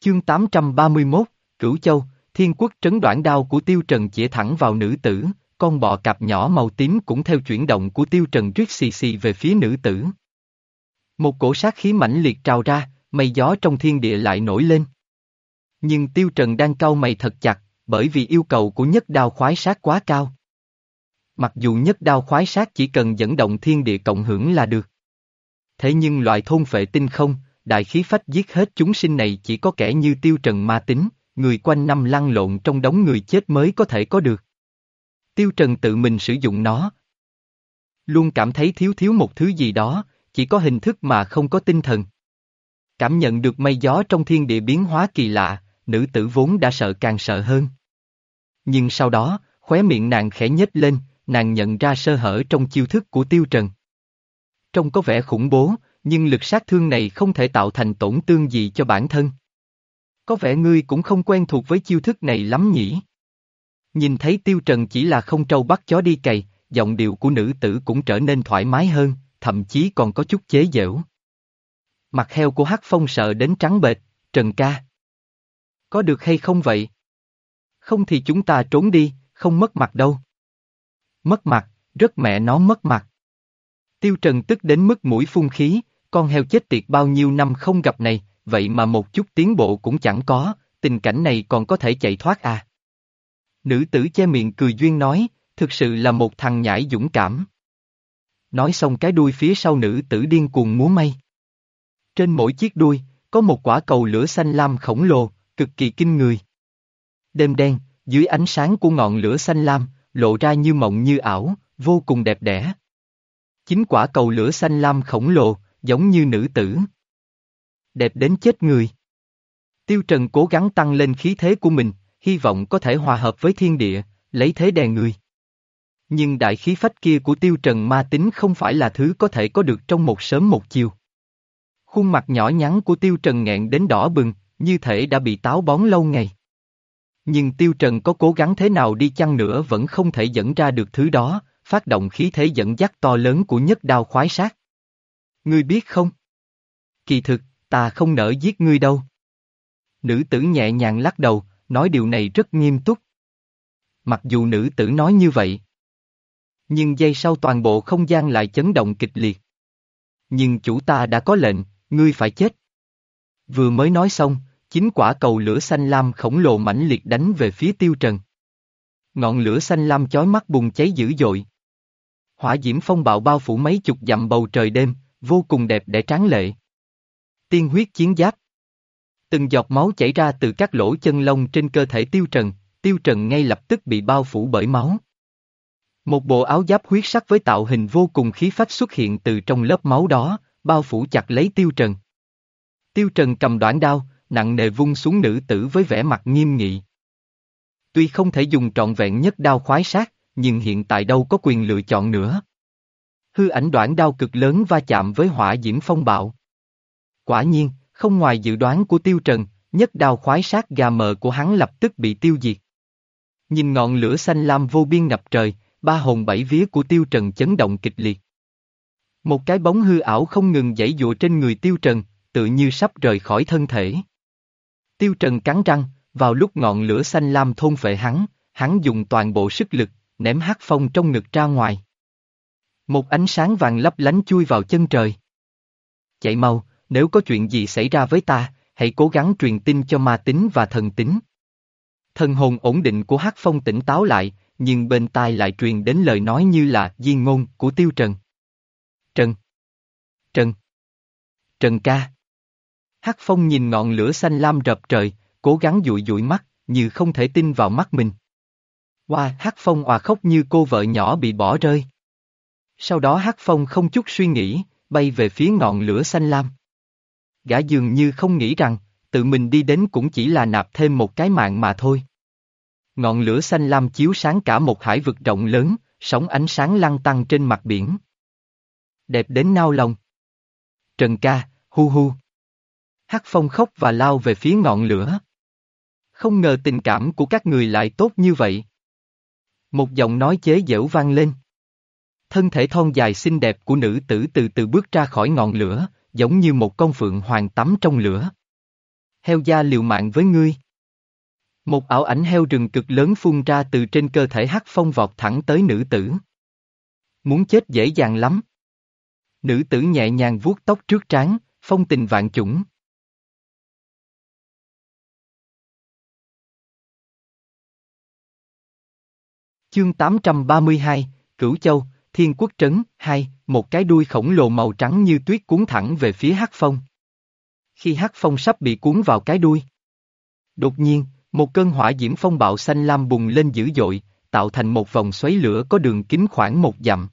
Chương 831, Cửu Châu, Thiên Quốc trấn đoạn đao của Tiêu Trần chĩa thẳng vào nữ tử, con bò cạp nhỏ màu tím cũng theo chuyển động của Tiêu Trần riết xì xì về phía nữ tử. Một cổ sát khí mãnh liệt trào ra, mây gió trong thiên địa lại nổi lên. Nhưng Tiêu Trần đang cau mày thật chặt, bởi vì yêu cầu của nhất đao khoái sát quá cao. Mặc dù nhất đao khoái sát chỉ cần dẫn động thiên địa cộng hưởng là được. Thế nhưng loại thôn phệ tinh không, đại khí phách giết hết chúng sinh này chỉ có kẻ như tiêu trần ma tính, người quanh năm lăn lộn trong đống người chết mới có thể có được. Tiêu trần tự mình sử dụng nó. Luôn cảm thấy thiếu thiếu một thứ gì đó, chỉ có hình thức mà không có tinh thần. Cảm nhận được mây gió trong thiên địa biến hóa kỳ lạ, nữ tử vốn đã sợ càng sợ hơn. Nhưng sau đó, khóe miệng nàng khẽ nhếch lên, nàng nhận ra sơ hở trong chiêu thức của tiêu trần. Trông có vẻ khủng bố, nhưng lực sát thương này không thể tạo thành tổn thương gì cho bản thân. Có vẻ ngươi cũng không quen thuộc với chiêu thức này lắm nhỉ? Nhìn thấy tiêu trần chỉ là không trâu bắt chó đi cày, giọng điệu của nữ tử cũng trở nên thoải mái hơn, thậm chí còn có chút chế giễu. Mặt heo của Hắc Phong sợ đến trắng bệch, Trần ca. Có được hay không vậy? Không thì chúng ta trốn đi, không mất mặt đâu. Mất mặt, rất mẹ nó mất mặt. Tiêu Trần tức đến mức mũi phun khí, con heo chết tiệt bao nhiêu năm không gặp này, vậy mà một chút tiến bộ cũng chẳng có, tình cảnh này còn có thể chạy thoát à. Nữ tử che miệng cười duyên nói, thực sự là một thằng nhãi dũng cảm. Nói xong cái đuôi phía sau nữ tử điên cuồng múa mây, Trên mỗi chiếc đuôi, có một quả cầu lửa xanh lam khổng lồ, cực kỳ kinh người. Đêm đen, dưới ánh sáng của ngọn lửa xanh lam, lộ ra như mộng như ảo, vô cùng đẹp đẽ. Chính quả cầu lửa xanh lam khổng lồ, giống như nữ tử. Đẹp đến chết người. Tiêu Trần cố gắng tăng lên khí thế của mình, hy vọng có thể hòa hợp với thiên địa, lấy thế đè người. Nhưng đại khí phách kia của Tiêu Trần ma tính không phải là thứ có thể có được trong một sớm một chiều. Khuôn mặt nhỏ nhắn của Tiêu Trần nghẹn đến đỏ bừng, như thể đã bị táo bón lâu ngày. Nhưng Tiêu Trần có cố gắng thế nào đi chăng nữa vẫn không thể dẫn ra được thứ đó, phát động khí thế dẫn dắt to lớn của nhất đao khoái sát. Ngươi biết không? Kỳ thực, ta không nỡ giết ngươi đâu. Nữ tử nhẹ nhàng lắc đầu, nói điều này rất nghiêm túc. Mặc dù nữ tử nói như vậy. Nhưng giây sau toàn bộ không gian lại chấn động kịch liệt. Nhưng chủ ta đã có lệnh, ngươi phải chết. Vừa mới nói xong, chính quả cầu lửa xanh lam khổng lồ mãnh liệt đánh về phía tiêu trần. Ngọn lửa xanh lam chói mắt bùng cháy dữ dội. Hỏa diễm phong bạo bao phủ mấy chục dặm bầu trời đêm, vô cùng đẹp để tráng lệ. Tiên huyết chiến giáp. Từng giọt máu chảy ra từ các lỗ chân lông trên cơ thể tiêu trần, tiêu trần ngay lập tức bị bao phủ bởi máu. Một bộ áo giáp huyết sắc với tạo hình vô cùng khí phách xuất hiện từ trong lớp máu đó, bao phủ chặt lấy tiêu trần. Tiêu trần cầm đoạn đao, nặng nề vung xuống nữ tử với vẻ mặt nghiêm nghị. Tuy không thể dùng trọn vẹn nhất đao khoái sát, nhưng hiện tại đâu có quyền lựa chọn nữa. Hư ảnh đoạn đao cực lớn va chạm với hỏa diễm phong bạo. Quả nhiên, không ngoài dự đoán của tiêu trần, nhất đao khoái sát gà mờ của hắn lập tức bị tiêu diệt. Nhìn ngọn lửa xanh lam vô biên ngập trời, ba hồn bảy vía của tiêu trần chấn động kịch liệt. Một cái bóng hư ảo không ngừng dãy dụa trên người tiêu trần, tự như sắp rời khỏi thân thể. Tiêu trần cắn răng, vào lúc ngọn lửa xanh lam thôn phệ hắn, hắn dùng toàn bộ sức lực, ném hắc phong trong ngực ra ngoài. Một ánh sáng vàng lấp lánh chui vào chân trời. Chạy mau, nếu có chuyện gì xảy ra với ta, hãy cố gắng truyền tin cho ma tính và thần tính. Thần hồn ổn định của hắc phong tỉnh táo lại, nhưng bên tai lại truyền đến lời nói như là di ngôn của tiêu trần. Trần. Trần. Trần ca. Hắc phong nhìn ngọn lửa xanh lam rập trời, cố gắng dụi dụi mắt, như không thể tin vào mắt mình. Hoa, wow, Hắc Phong òa khóc như cô vợ nhỏ bị bỏ rơi. Sau đó Hắc Phong không chút suy nghĩ, bay về phía ngọn lửa xanh lam. Gã dường như không nghĩ rằng, tự mình đi đến cũng chỉ là nạp thêm một cái mạng mà thôi. Ngọn lửa xanh lam chiếu sáng cả một hải vực rộng lớn, sóng ánh sáng lăn tăng trên mặt biển. Đẹp đến nao lòng. Trần ca, hu hu. Hắc Phong khóc và lao về phía ngọn lửa. Không ngờ tình cảm của các người lại tốt như vậy. Một giọng nói chế giễu vang lên. Thân thể thon dài xinh đẹp của nữ tử từ từ bước ra khỏi ngọn lửa, giống như một con phượng hoàng tắm trong lửa. Heo da liều mạng với ngươi. Một ảo ảnh heo rừng cực lớn phun ra từ trên cơ thể hắc phong vọt thẳng tới nữ tử. Muốn chết dễ dàng lắm. Nữ tử nhẹ nhàng vuốt tóc trước trán, phong tình vạn chủng. Chương 832, Cửu Châu, Thiên Quốc Trấn, hai một cái đuôi khổng lồ màu trắng như tuyết cuốn thẳng về phía Hắc Phong. Khi Hắc Phong sắp bị cuốn vào cái đuôi. Đột nhiên, một cơn hỏa diễm phong bạo xanh lam bùng lên dữ dội, tạo thành một vòng xoáy lửa có đường kính khoảng một dặm.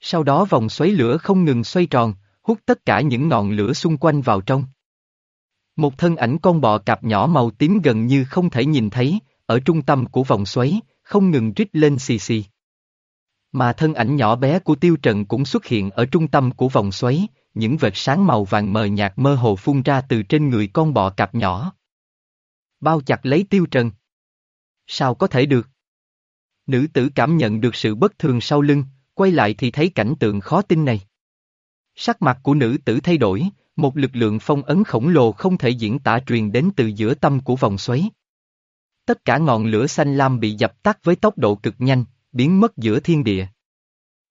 Sau đó vòng xoáy lửa không ngừng xoay tròn, hút tất cả những ngọn lửa xung quanh vào trong. Một thân ảnh con bò cạp nhỏ màu tím gần như không thể nhìn thấy, ở trung tâm của vòng xoáy, không ngừng rít lên xì xì. Mà thân ảnh nhỏ bé của Tiêu Trần cũng xuất hiện ở trung tâm của vòng xoáy, những vệt sáng màu vàng mờ nhạt mơ hồ phun ra từ trên người con bò cạp nhỏ. Bao chặt lấy Tiêu Trần. Sao có thể được? Nữ tử cảm nhận được sự bất thường sau lưng, quay lại thì thấy cảnh tượng khó tin này. Sắc mặt của nữ tử thay đổi, một lực lượng phong ấn khổng lồ không thể diễn tả truyền đến từ giữa tâm của vòng xoáy. Tất cả ngọn lửa xanh lam bị dập tắt với tốc độ cực nhanh, biến mất giữa thiên địa.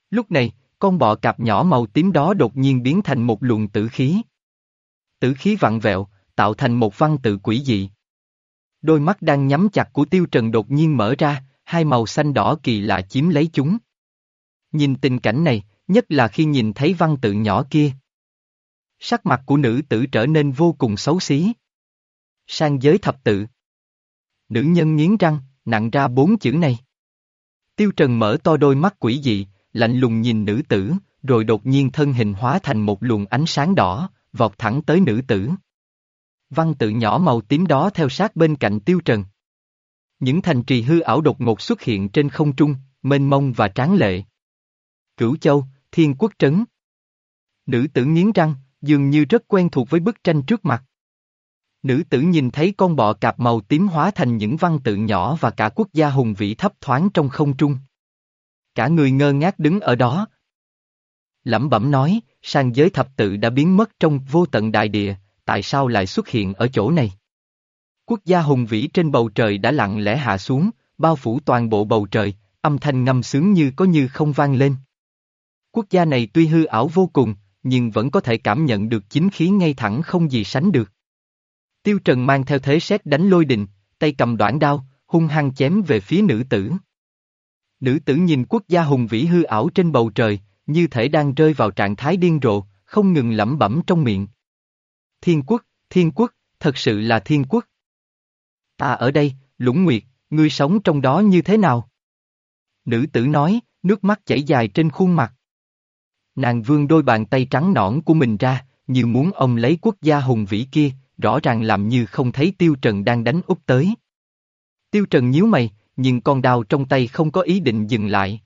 Lúc này, con bọ cạp nhỏ màu tím đó đột nhiên biến thành một luồng tử khí. Tử khí vặn vẹo, tạo thành một văn tự quỷ dị. Đôi mắt đang nhắm chặt của tiêu trần đột nhiên mở ra, hai màu xanh đỏ kỳ lạ chiếm lấy chúng. Nhìn tình cảnh này, nhất là khi nhìn thấy văn tự nhỏ kia. Sắc mặt của nữ tử trở nên vô cùng xấu xí. Sang giới thập tự. Nữ nhân nghiến răng, nặng ra bốn chữ này. Tiêu Trần mở to đôi mắt quỷ dị, lạnh lùng nhìn nữ tử, rồi đột nhiên thân hình hóa thành một luồng ánh sáng đỏ, vọt thẳng tới nữ tử. Văn tự nhỏ màu tím đó theo sát bên cạnh Tiêu Trần. Những thành trì hư ảo đột ngột xuất hiện trên không trung, mênh mông và tráng lệ. Cửu Châu, Thiên Quốc Trấn. Nữ tử nghiến răng, dường như rất quen thuộc với bức tranh trước mặt. Nữ tử nhìn thấy con bọ cạp màu tím hóa thành những văn tự nhỏ và cả quốc gia hùng vĩ thấp thoáng trong không trung. Cả người ngơ ngác đứng ở đó. Lẩm bẩm nói, sang giới thập tự đã biến mất trong vô tận đại địa, tại sao lại xuất hiện ở chỗ này? Quốc gia hùng vĩ trên bầu trời đã lặng lẽ hạ xuống, bao phủ toàn bộ bầu trời, âm thanh ngâm sướng như có như không vang lên. Quốc gia này tuy hư ảo vô cùng, nhưng vẫn có thể cảm nhận được chính khí ngay thẳng không gì sánh được. Tiêu Trần mang theo thế xét đánh lôi đình, tay cầm đoạn đao, hung hăng chém về phía nữ tử. Nữ tử nhìn quốc gia hùng vĩ hư ảo trên bầu trời, như thể đang rơi vào trạng thái điên rồ, không ngừng lẩm bẩm trong miệng. Thiên quốc, thiên quốc, thật sự là thiên quốc. Ta ở đây, lũng nguyệt, ngươi sống trong đó như thế nào? Nữ tử nói, nước mắt chảy dài trên khuôn mặt. Nàng vương đôi bàn tay trắng nõn của mình ra, như muốn ông lấy quốc gia hùng vĩ kia, rõ ràng làm như không thấy Tiêu Trần đang đánh úp tới. Tiêu Trần nhíu mày, nhưng con đao trong tay không có ý định dừng lại.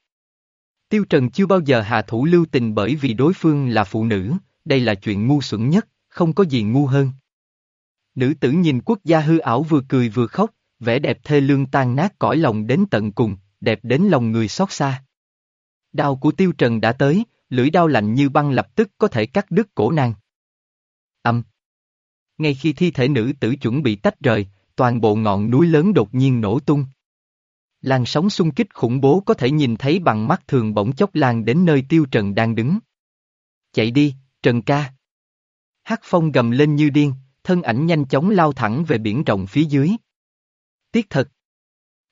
Tiêu Trần chưa bao giờ hạ thủ lưu tình bởi vì đối phương là phụ nữ, đây là chuyện ngu xuẩn nhất, không có gì ngu hơn. Nữ tử nhìn quốc gia hư ảo vừa cười vừa khóc, vẻ đẹp thê lương tan nát cõi lòng đến tận cùng, đẹp đến lòng người xót xa. Đao của Tiêu Trần đã tới, lưỡi đao lạnh như băng lập tức có thể cắt đứt cổ nàng. Âm. Ngay khi thi thể nữ tử chuẩn bị tách rời, toàn bộ ngọn núi lớn đột nhiên nổ tung. Làn sóng xung kích khủng bố có thể nhìn thấy bằng mắt thường bỗng chốc lan đến nơi tiêu trần đang đứng. Chạy đi, Trần ca. Hắc phong gầm lên như điên, thân ảnh nhanh chóng lao thẳng về biển rộng phía dưới. Tiếc thật.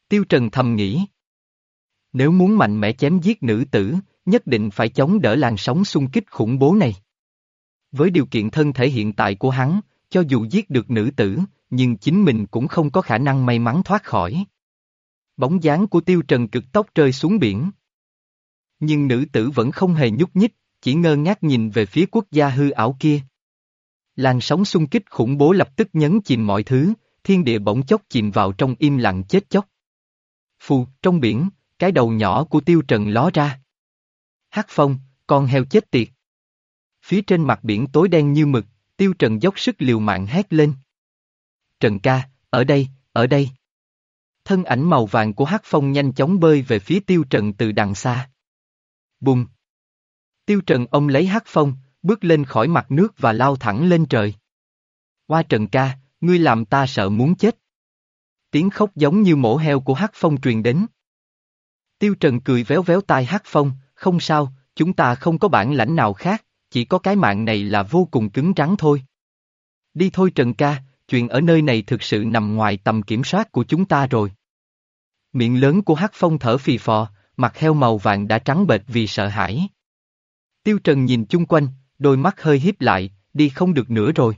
Tiêu trần thầm nghĩ. Nếu muốn mạnh mẽ chém giết nữ tử, nhất định phải chống đỡ làn sóng xung kích khủng bố này. Với điều kiện thân thể hiện tại của hắn, cho dù giết được nữ tử, nhưng chính mình cũng không có khả năng may mắn thoát khỏi. Bóng dáng của tiêu trần cực tốc rơi xuống biển. Nhưng nữ tử vẫn không hề nhúc nhích, chỉ ngơ ngác nhìn về phía quốc gia hư ảo kia. Làn sóng xung kích khủng bố lập tức nhấn chìm mọi thứ, thiên địa bỗng chốc chìm vào trong im lặng chết chóc. Phù, trong biển, cái đầu nhỏ của tiêu trần ló ra. Hát phong, con heo chết tiệt. Phía trên mặt biển tối đen như mực, Tiêu Trần dốc sức liều mạng hét lên. Trần ca, ở đây, ở đây. Thân ảnh màu vàng của Hắc Phong nhanh chóng bơi về phía Tiêu Trần từ đằng xa. Bùng. Tiêu Trần ông lấy Hắc Phong, bước lên khỏi mặt nước và lao thẳng lên trời. Qua Trần ca, ngươi làm ta sợ muốn chết. Tiếng khóc giống như mổ heo của Hắc Phong truyền đến. Tiêu Trần cười véo véo tai Hắc Phong, không sao, chúng ta không có bản lãnh nào khác, chỉ có cái mạng này là vô cùng cứng rắn thôi. Đi thôi Trần ca, chuyện ở nơi này thực sự nằm ngoài tầm kiểm soát của chúng ta rồi. Miệng lớn của Hắc Phong thở phì phò, mặt heo màu vàng đã trắng bệch vì sợ hãi. Tiêu Trần nhìn chung quanh, đôi mắt hơi hiếp lại, đi không được nữa rồi.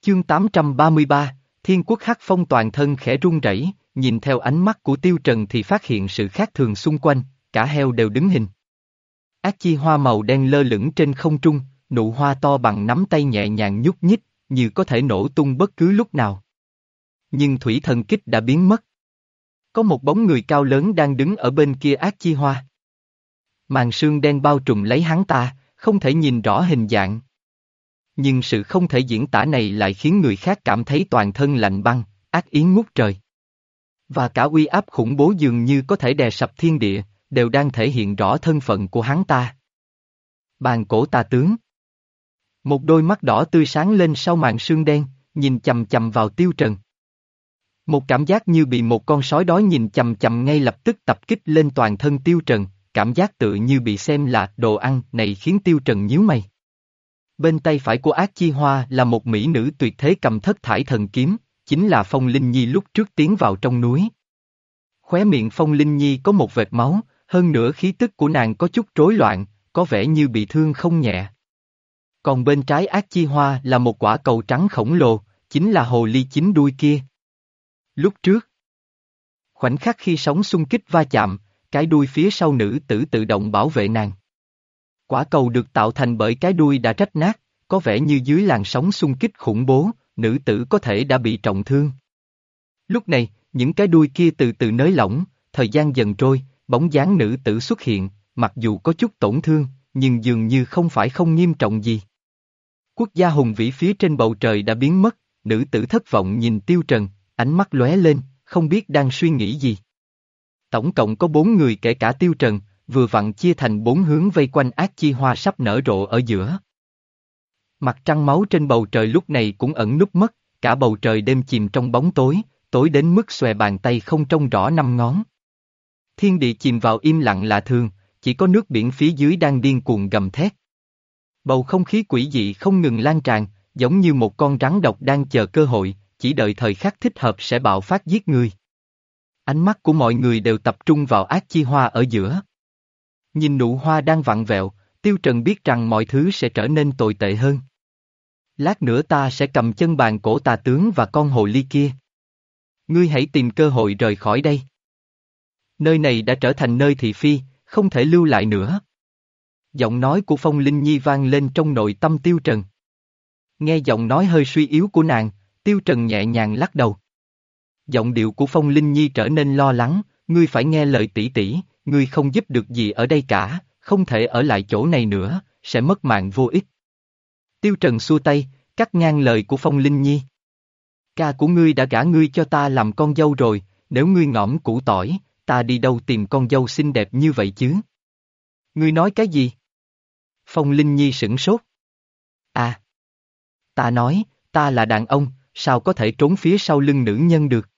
Chương 833, Thiên quốc Hắc Phong toàn thân khẽ run rẩy, nhìn theo ánh mắt của Tiêu Trần thì phát hiện sự khác thường xung quanh, cả heo đều đứng hình. Ác chi hoa màu đen lơ lửng trên không trung, nụ hoa to bằng nắm tay nhẹ nhàng nhúc nhích, như có thể nổ tung bất cứ lúc nào. Nhưng thủy thần kích đã biến mất. Có một bóng người cao lớn đang đứng ở bên kia ác chi hoa. Màn sương đen bao trùm lấy hắn ta, không thể nhìn rõ hình dạng. Nhưng sự không thể diễn tả này lại khiến người khác cảm thấy toàn thân lạnh băng, ác ý ngút trời. Và cả uy áp khủng bố dường như có thể đè sập thiên địa, đều đang thể hiện rõ thân phận của hắn ta. Bàn cổ tà tướng Một đôi mắt đỏ tươi sáng lên sau màn sương đen, nhìn chầm chầm vào tiêu trần. Một cảm giác như bị một con sói đói nhìn chầm chầm ngay lập tức tập kích lên toàn thân tiêu trần, cảm giác tự như bị xem là đồ ăn này khiến tiêu trần nhíu mày. Bên tay phải của ác chi hoa là một mỹ nữ tuyệt thế cầm thất thải thần kiếm, chính là Phong Linh Nhi lúc trước tiến vào trong núi. Khóe miệng Phong Linh Nhi có một vệt máu, hơn nữa khí tức của nàng có chút rối loạn, có vẻ như bị thương không nhẹ. Còn bên trái ác chi hoa là một quả cầu trắng khổng lồ, chính là hồ ly chín đuôi kia. Lúc trước, khoảnh khắc khi sóng xung kích va chạm, cái đuôi phía sau nữ tử tự động bảo vệ nàng. Quả cầu được tạo thành bởi cái đuôi đã rách nát, có vẻ như dưới làn sóng xung kích khủng bố, nữ tử có thể đã bị trọng thương. Lúc này, những cái đuôi kia từ từ nới lỏng, thời gian dần trôi, bóng dáng nữ tử xuất hiện, mặc dù có chút tổn thương, nhưng dường như không phải không nghiêm trọng gì. Quốc gia hùng vĩ phía trên bầu trời đã biến mất, nữ tử thất vọng nhìn tiêu trần, ánh mắt lóe lên, không biết đang suy nghĩ gì. Tổng cộng có bốn người kể cả tiêu trần, vừa vặn chia thành bốn hướng vây quanh ác chi hoa sắp nở rộ ở giữa. Mặt trăng máu trên bầu trời lúc này cũng ẩn núp mất, cả bầu trời đêm chìm trong bóng tối, tối đến mức xòe bàn tay không trông rõ năm ngón. Thiên địa chìm vào im lặng lạ thường, chỉ có nước biển phía dưới đang điên cuồng gầm thét. Bầu không khí quỷ dị không ngừng lan tràn, giống như một con rắn độc đang chờ cơ hội, chỉ đợi thời khắc thích hợp sẽ bạo phát giết người. Ánh mắt của mọi người đều tập trung vào ác chi hoa ở giữa. Nhìn nụ hoa đang vặn vẹo, Tiêu Trần biết rằng mọi thứ sẽ trở nên tồi tệ hơn. Lát nữa ta sẽ cầm chân bàn cổ tà tướng và con hồ ly kia. Ngươi hãy tìm cơ hội rời khỏi đây. Nơi này đã trở thành nơi thị phi, không thể lưu lại nữa. Giọng nói của Phong Linh Nhi vang lên trong nội tâm Tiêu Trần. Nghe giọng nói hơi suy yếu của nàng, Tiêu Trần nhẹ nhàng lắc đầu. Giọng điệu của Phong Linh Nhi trở nên lo lắng, ngươi phải nghe lời tỷ tỷ, ngươi không giúp được gì ở đây cả, không thể ở lại chỗ này nữa, sẽ mất mạng vô ích. Tiêu Trần xua tay, cắt ngang lời của Phong Linh Nhi. Ca của ngươi đã gả ngươi cho ta làm con dâu rồi, nếu ngươi ngõm củ tỏi, ta đi đâu tìm con dâu xinh đẹp như vậy chứ? Ngươi nói cái gì? Phong Linh Nhi sửng sốt. À! Ta nói, ta là đàn ông, sao có thể trốn phía sau lưng nữ nhân được?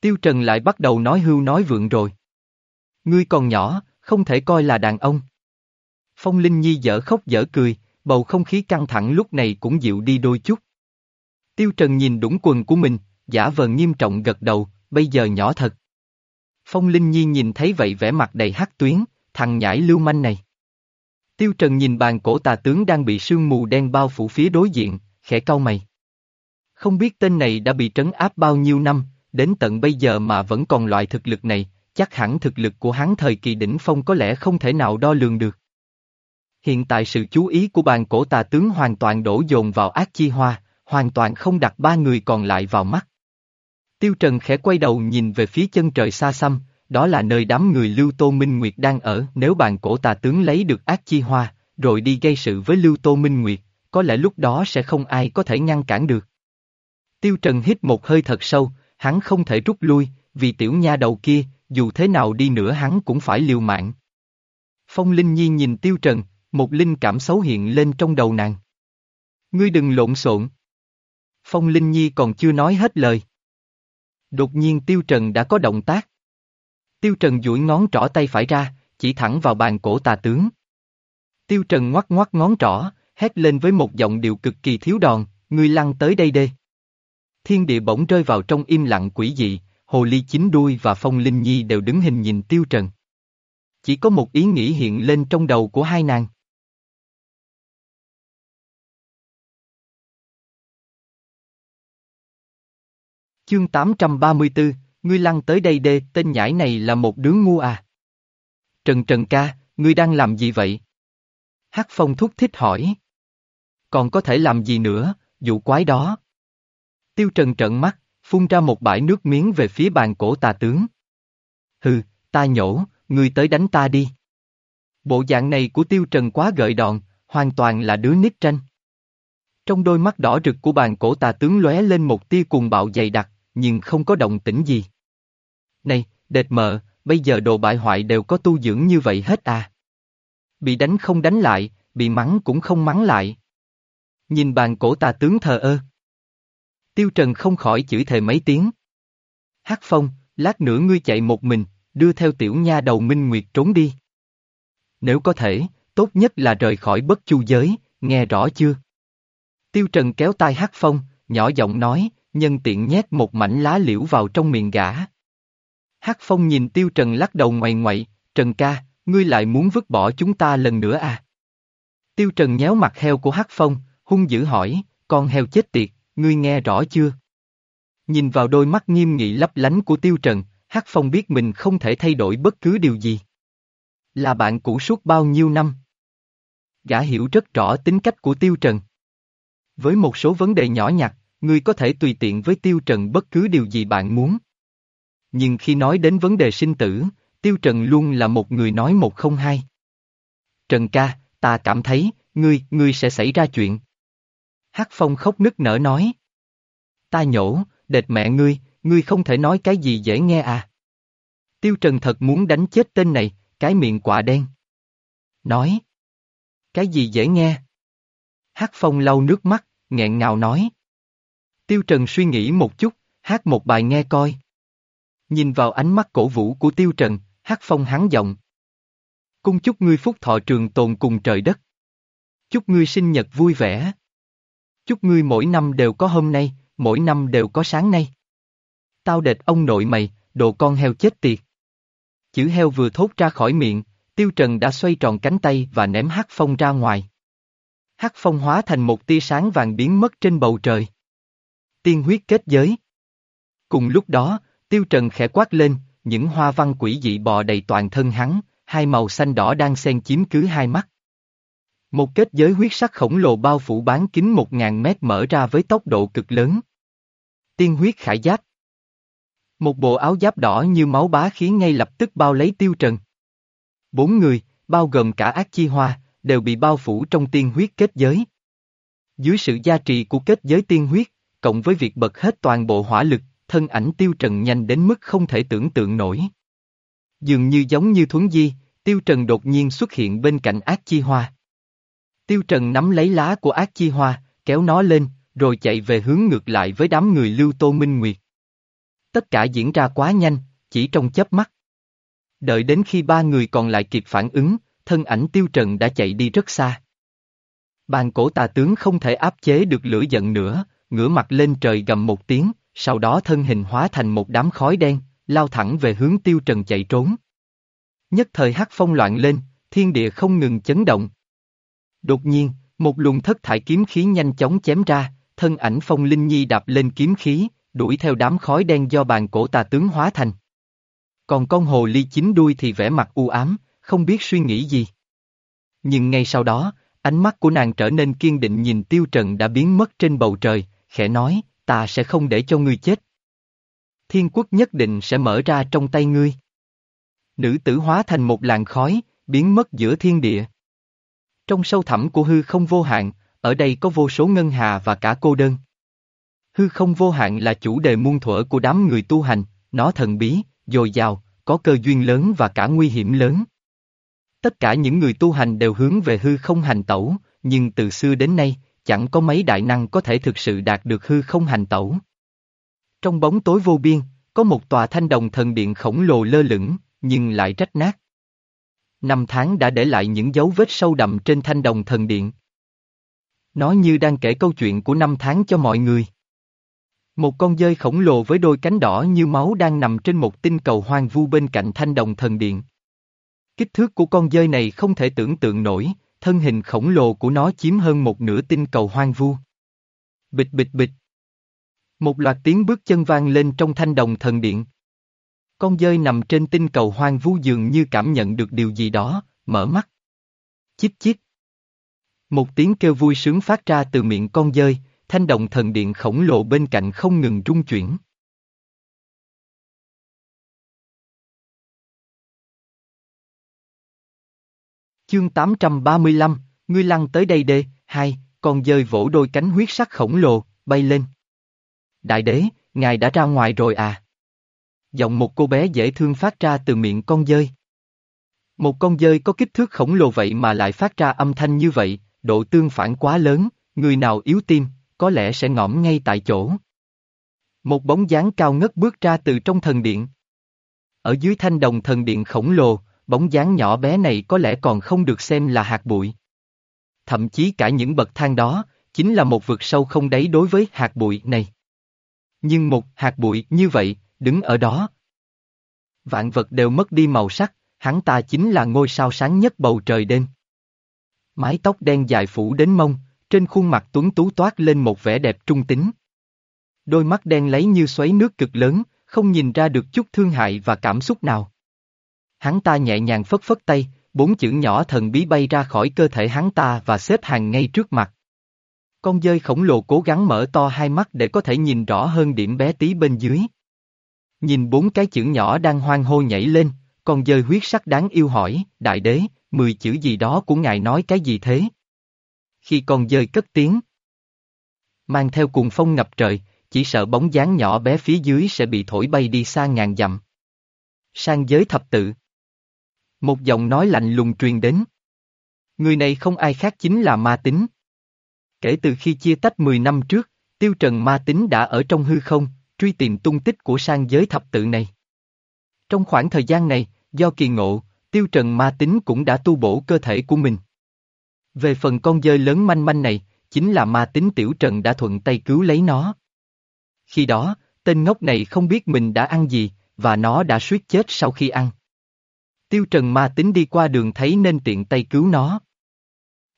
Tiêu Trần lại bắt đầu nói hưu nói vượng rồi. Ngươi còn nhỏ, không thể coi là đàn ông. Phong Linh Nhi dở khóc dở cười, bầu không khí căng thẳng lúc này cũng dịu đi đôi chút. Tiêu Trần nhìn đũng quần của mình, giả vờ nghiêm trọng gật đầu, bây giờ nhỏ thật. Phong Linh Nhi nhìn thấy vậy vẻ mặt đầy hắc tuyến, thằng nhãi lưu manh này. Tiêu Trần nhìn bàn cổ tà tướng đang bị sương mù đen bao phủ phía đối diện, khẽ cau mày. Không biết tên này đã bị trấn áp bao nhiêu năm, đến tận bây giờ mà vẫn còn loại thực lực này, chắc hẳn thực lực của hắn thời kỳ đỉnh phong có lẽ không thể nào đo lường được. Hiện tại sự chú ý của bàn cổ tà tướng hoàn toàn đổ dồn vào ác chi hoa, hoàn toàn không đặt ba người còn lại vào mắt. Tiêu Trần khẽ quay đầu nhìn về phía chân trời xa xăm, đó là nơi đám người Lưu Tô Minh Nguyệt đang ở. Nếu bàn cổ tà tướng lấy được ác chi hoa, rồi đi gây sự với Lưu Tô Minh Nguyệt, có lẽ lúc đó sẽ không ai có thể ngăn cản được. Tiêu Trần hít một hơi thật sâu, hắn không thể rút lui, vì tiểu nha đầu kia, dù thế nào đi nữa hắn cũng phải liều mạng. Phong Linh Nhi nhìn Tiêu Trần, một linh cảm xấu hiện lên trong đầu nàng. Ngươi đừng lộn xộn. Phong Linh Nhi còn chưa nói hết lời. Đột nhiên Tiêu Trần đã có động tác. Tiêu Trần duỗi ngón trỏ tay phải ra, chỉ thẳng vào bàn cổ tà tướng. Tiêu Trần ngoắt ngoắt ngón trỏ, hét lên với một giọng điệu cực kỳ thiếu đòn, ngươi lăn tới đây đê. Thiên địa bỗng rơi vào trong im lặng quỷ dị, Hồ Ly chính đuôi và Phong Linh Nhi đều đứng hình nhìn Tiêu Trần. Chỉ có một ý nghĩ hiện lên trong đầu của hai nàng. Chương 834, ngươi lăn tới đây đê, tên nhãi này là một đứa ngu à. Trần Trần ca, ngươi đang làm gì vậy? Hắc Phong thúc thích hỏi. Còn có thể làm gì nữa, dụ quái đó. Tiêu Trần trợn mắt, phun ra một bãi nước miếng về phía bàn cổ tà tướng. Hừ, ta nhổ, ngươi tới đánh ta đi. Bộ dạng này của Tiêu Trần quá gợi đòn, hoàn toàn là đứa nít tranh. Trong đôi mắt đỏ rực của bàn cổ tà tướng lóe lên một tia cuồng bạo dày đặc, nhưng không có động tĩnh gì. Này, đệt mợ, bây giờ đồ bại hoại đều có tu dưỡng như vậy hết à. Bị đánh không đánh lại, bị mắng cũng không mắng lại. Nhìn bàn cổ tà tướng thờ ơ. Tiêu Trần không khỏi chửi thề mấy tiếng. Hát phong, lát nữa ngươi chạy một mình, đưa theo tiểu nha đầu Minh Nguyệt trốn đi. Nếu có thể, tốt nhất là rời khỏi bất chu giới, nghe rõ chưa? Tiêu Trần kéo tay Hát phong, nhỏ giọng nói, nhân tiện nhét một mảnh lá liễu vào trong miệng gã. Hát phong nhìn Tiêu Trần lắc đầu ngoài ngoại, Trần ca, ngươi lại muốn vứt bỏ chúng ta lần nữa à? Tiêu Trần nhéo mặt heo của Hát phong, hung dữ hỏi, con heo chết tiệt, ngươi nghe rõ chưa? Nhìn vào đôi mắt nghiêm nghị lấp lánh của Tiêu Trần, Hắc Phong biết mình không thể thay đổi bất cứ điều gì. Là bạn cũ suốt bao nhiêu năm. Gã hiểu rất rõ tính cách của Tiêu Trần. Với một số vấn đề nhỏ nhặt, ngươi có thể tùy tiện với Tiêu Trần bất cứ điều gì bạn muốn. Nhưng khi nói đến vấn đề sinh tử, Tiêu Trần luôn là một người nói một không hai. Trần ca, ta cảm thấy, ngươi, ngươi sẽ xảy ra chuyện. Hắc Phong khóc nức nở nói. Ta nhổ, đệt mẹ ngươi, ngươi không thể nói cái gì dễ nghe à. Tiêu Trần thật muốn đánh chết tên này, cái miệng quạ đen. Nói. Cái gì dễ nghe? Hắc Phong lau nước mắt, nghẹn ngào nói. Tiêu Trần suy nghĩ một chút, hát một bài nghe coi. Nhìn vào ánh mắt cổ vũ của Tiêu Trần, Hát Phong hắn giọng. Cung chúc ngươi phúc thọ trường tồn cùng trời đất. Chúc ngươi sinh nhật vui vẻ. Chúc ngươi mỗi năm đều có hôm nay, mỗi năm đều có sáng nay. Tao đệt ông nội mày, đồ con heo chết tiệt. Chữ heo vừa thốt ra khỏi miệng, Tiêu Trần đã xoay tròn cánh tay và ném hắc phong ra ngoài. Hắc phong hóa thành một tia sáng vàng biến mất trên bầu trời. Tiên huyết kết giới. Cùng lúc đó, Tiêu Trần khẽ quát lên, những hoa văn quỷ dị bò đầy toàn thân hắn, hai màu xanh đỏ đang xen chiếm cứ hai mắt. Một kết giới huyết sắc khổng lồ bao phủ bán kính một ngàn mét mở ra với tốc độ cực lớn. Tiên huyết khải giáp. Một bộ áo giáp đỏ như máu bá khí ngay lập tức bao lấy tiêu trần. Bốn người, bao gồm cả ác chi hoa, đều bị bao phủ trong tiên huyết kết giới. Dưới sự gia trì của kết giới tiên huyết, cộng với việc bật hết toàn bộ hỏa lực, thân ảnh tiêu trần nhanh đến mức không thể tưởng tượng nổi. Dường như giống như thuấn di, tiêu trần đột nhiên xuất hiện bên cạnh ác chi hoa. Tiêu Trần nắm lấy lá của ác chi hoa, kéo nó lên, rồi chạy về hướng ngược lại với đám người Lưu Tô Minh Nguyệt. Tất cả diễn ra quá nhanh, chỉ trong chớp mắt. Đợi đến khi ba người còn lại kịp phản ứng, thân ảnh Tiêu Trần đã chạy đi rất xa. Bàn cổ tà tướng không thể áp chế được lửa giận nữa, ngửa mặt lên trời gầm một tiếng, sau đó thân hình hóa thành một đám khói đen, lao thẳng về hướng Tiêu Trần chạy trốn. Nhất thời hắc phong loạn lên, thiên địa không ngừng chấn động. Đột nhiên, một luồng thất thải kiếm khí nhanh chóng chém ra, thân ảnh phong linh nhi đạp lên kiếm khí, đuổi theo đám khói đen do bàn cổ tà tướng hóa thành. Còn con hồ ly chính đuôi thì vẻ mặt u ám, không biết suy nghĩ gì. Nhưng ngay sau đó, ánh mắt của nàng trở nên kiên định nhìn tiêu trần đã biến mất trên bầu trời, khẽ nói, ta sẽ không để cho ngươi chết. Thiên quốc nhất định sẽ mở ra trong tay ngươi. Nữ tử hóa thành một làn khói, biến mất giữa thiên địa. Trong sâu thẳm của hư không vô hạn, ở đây có vô số ngân hà và cả cô đơn. Hư không vô hạn là chủ đề muôn thuở của đám người tu hành, nó thần bí, dồi dào, có cơ duyên lớn và cả nguy hiểm lớn. Tất cả những người tu hành đều hướng về hư không hành tẩu, nhưng từ xưa đến nay, chẳng có mấy đại năng có thể thực sự đạt được hư không hành tẩu. Trong bóng tối vô biên, có một tòa thanh đồng thần điện khổng lồ lơ lửng, nhưng lại rách nát. Năm tháng đã để lại những dấu vết sâu đậm trên thanh đồng thần điện. Nó như đang kể câu chuyện của năm tháng cho mọi người. Một con dơi khổng lồ với đôi cánh đỏ như máu đang nằm trên một tinh cầu hoang vu bên cạnh thanh đồng thần điện. Kích thước của con dơi này không thể tưởng tượng nổi, thân hình khổng lồ của nó chiếm hơn một nửa tinh cầu hoang vu. Bịch bịch bịch. Một loạt tiếng bước chân vang lên trong thanh đồng thần điện. Con dơi nằm trên tinh cầu hoang vu dường như cảm nhận được điều gì đó, mở mắt. Chít chít. Một tiếng kêu vui sướng phát ra từ miệng con dơi, thanh đồng thần điện khổng lồ bên cạnh không ngừng rung chuyển. Chương 835, ngươi lăn tới đây đê, hai, con dơi vỗ đôi cánh huyết sắc khổng lồ, bay lên. Đại đế, ngài đã ra ngoài rồi à? Giọng một cô bé dễ thương phát ra từ miệng con dơi. Một con dơi có kích thước khổng lồ vậy mà lại phát ra âm thanh như vậy, độ tương phản quá lớn, người nào yếu tim, có lẽ sẽ ngõm ngay tại chỗ. Một bóng dáng cao ngất bước ra từ trong thần điện. Ở dưới thanh đồng thần điện khổng lồ, bóng dáng nhỏ bé này có lẽ còn không được xem là hạt bụi. Thậm chí cả những bậc thang đó, chính là một vực sâu không đáy đối với hạt bụi này. Nhưng một hạt bụi như vậy, đứng ở đó. Vạn vật đều mất đi màu sắc, hắn ta chính là ngôi sao sáng nhất bầu trời đêm. Mái tóc đen dài phủ đến mông, trên khuôn mặt tuấn tú toát lên một vẻ đẹp trung tính. Đôi mắt đen lấy như xoáy nước cực lớn, không nhìn ra được chút thương hại và cảm xúc nào. Hắn ta nhẹ nhàng phất phất tay, bốn chữ nhỏ thần bí bay ra khỏi cơ thể hắn ta và xếp hàng ngay trước mặt. Con dơi khổng lồ cố gắng mở to hai mắt để có thể nhìn rõ hơn điểm bé tí bên dưới. Nhìn bốn cái chữ nhỏ đang hoang hô nhảy lên, con dơi huyết sắc đáng yêu hỏi, đại đế, mười chữ gì đó của ngài nói cái gì thế? Khi con dơi cất tiếng, mang theo cuồng phong ngập trời, chỉ sợ bóng dáng nhỏ bé phía dưới sẽ bị thổi bay đi xa ngàn dặm. Sang giới thập tự. Một giọng nói lạnh lùng truyền đến. Người này không ai khác chính là ma tính. Kể từ khi chia tách 10 năm trước, tiêu trần ma tính đã ở trong hư không, truy tìm tung tích của sang giới thập tự này. Trong khoảng thời gian này, do kỳ ngộ, tiêu trần ma tính cũng đã tu bổ cơ thể của mình. Về phần con dơi lớn manh manh này, chính là ma tính tiểu trần đã thuận tay cứu lấy nó. Khi đó, tên ngốc này không biết mình đã ăn gì, và nó đã suýt chết sau khi ăn. Tiêu Trần ma tính đi qua đường thấy nên tiện tay cứu nó.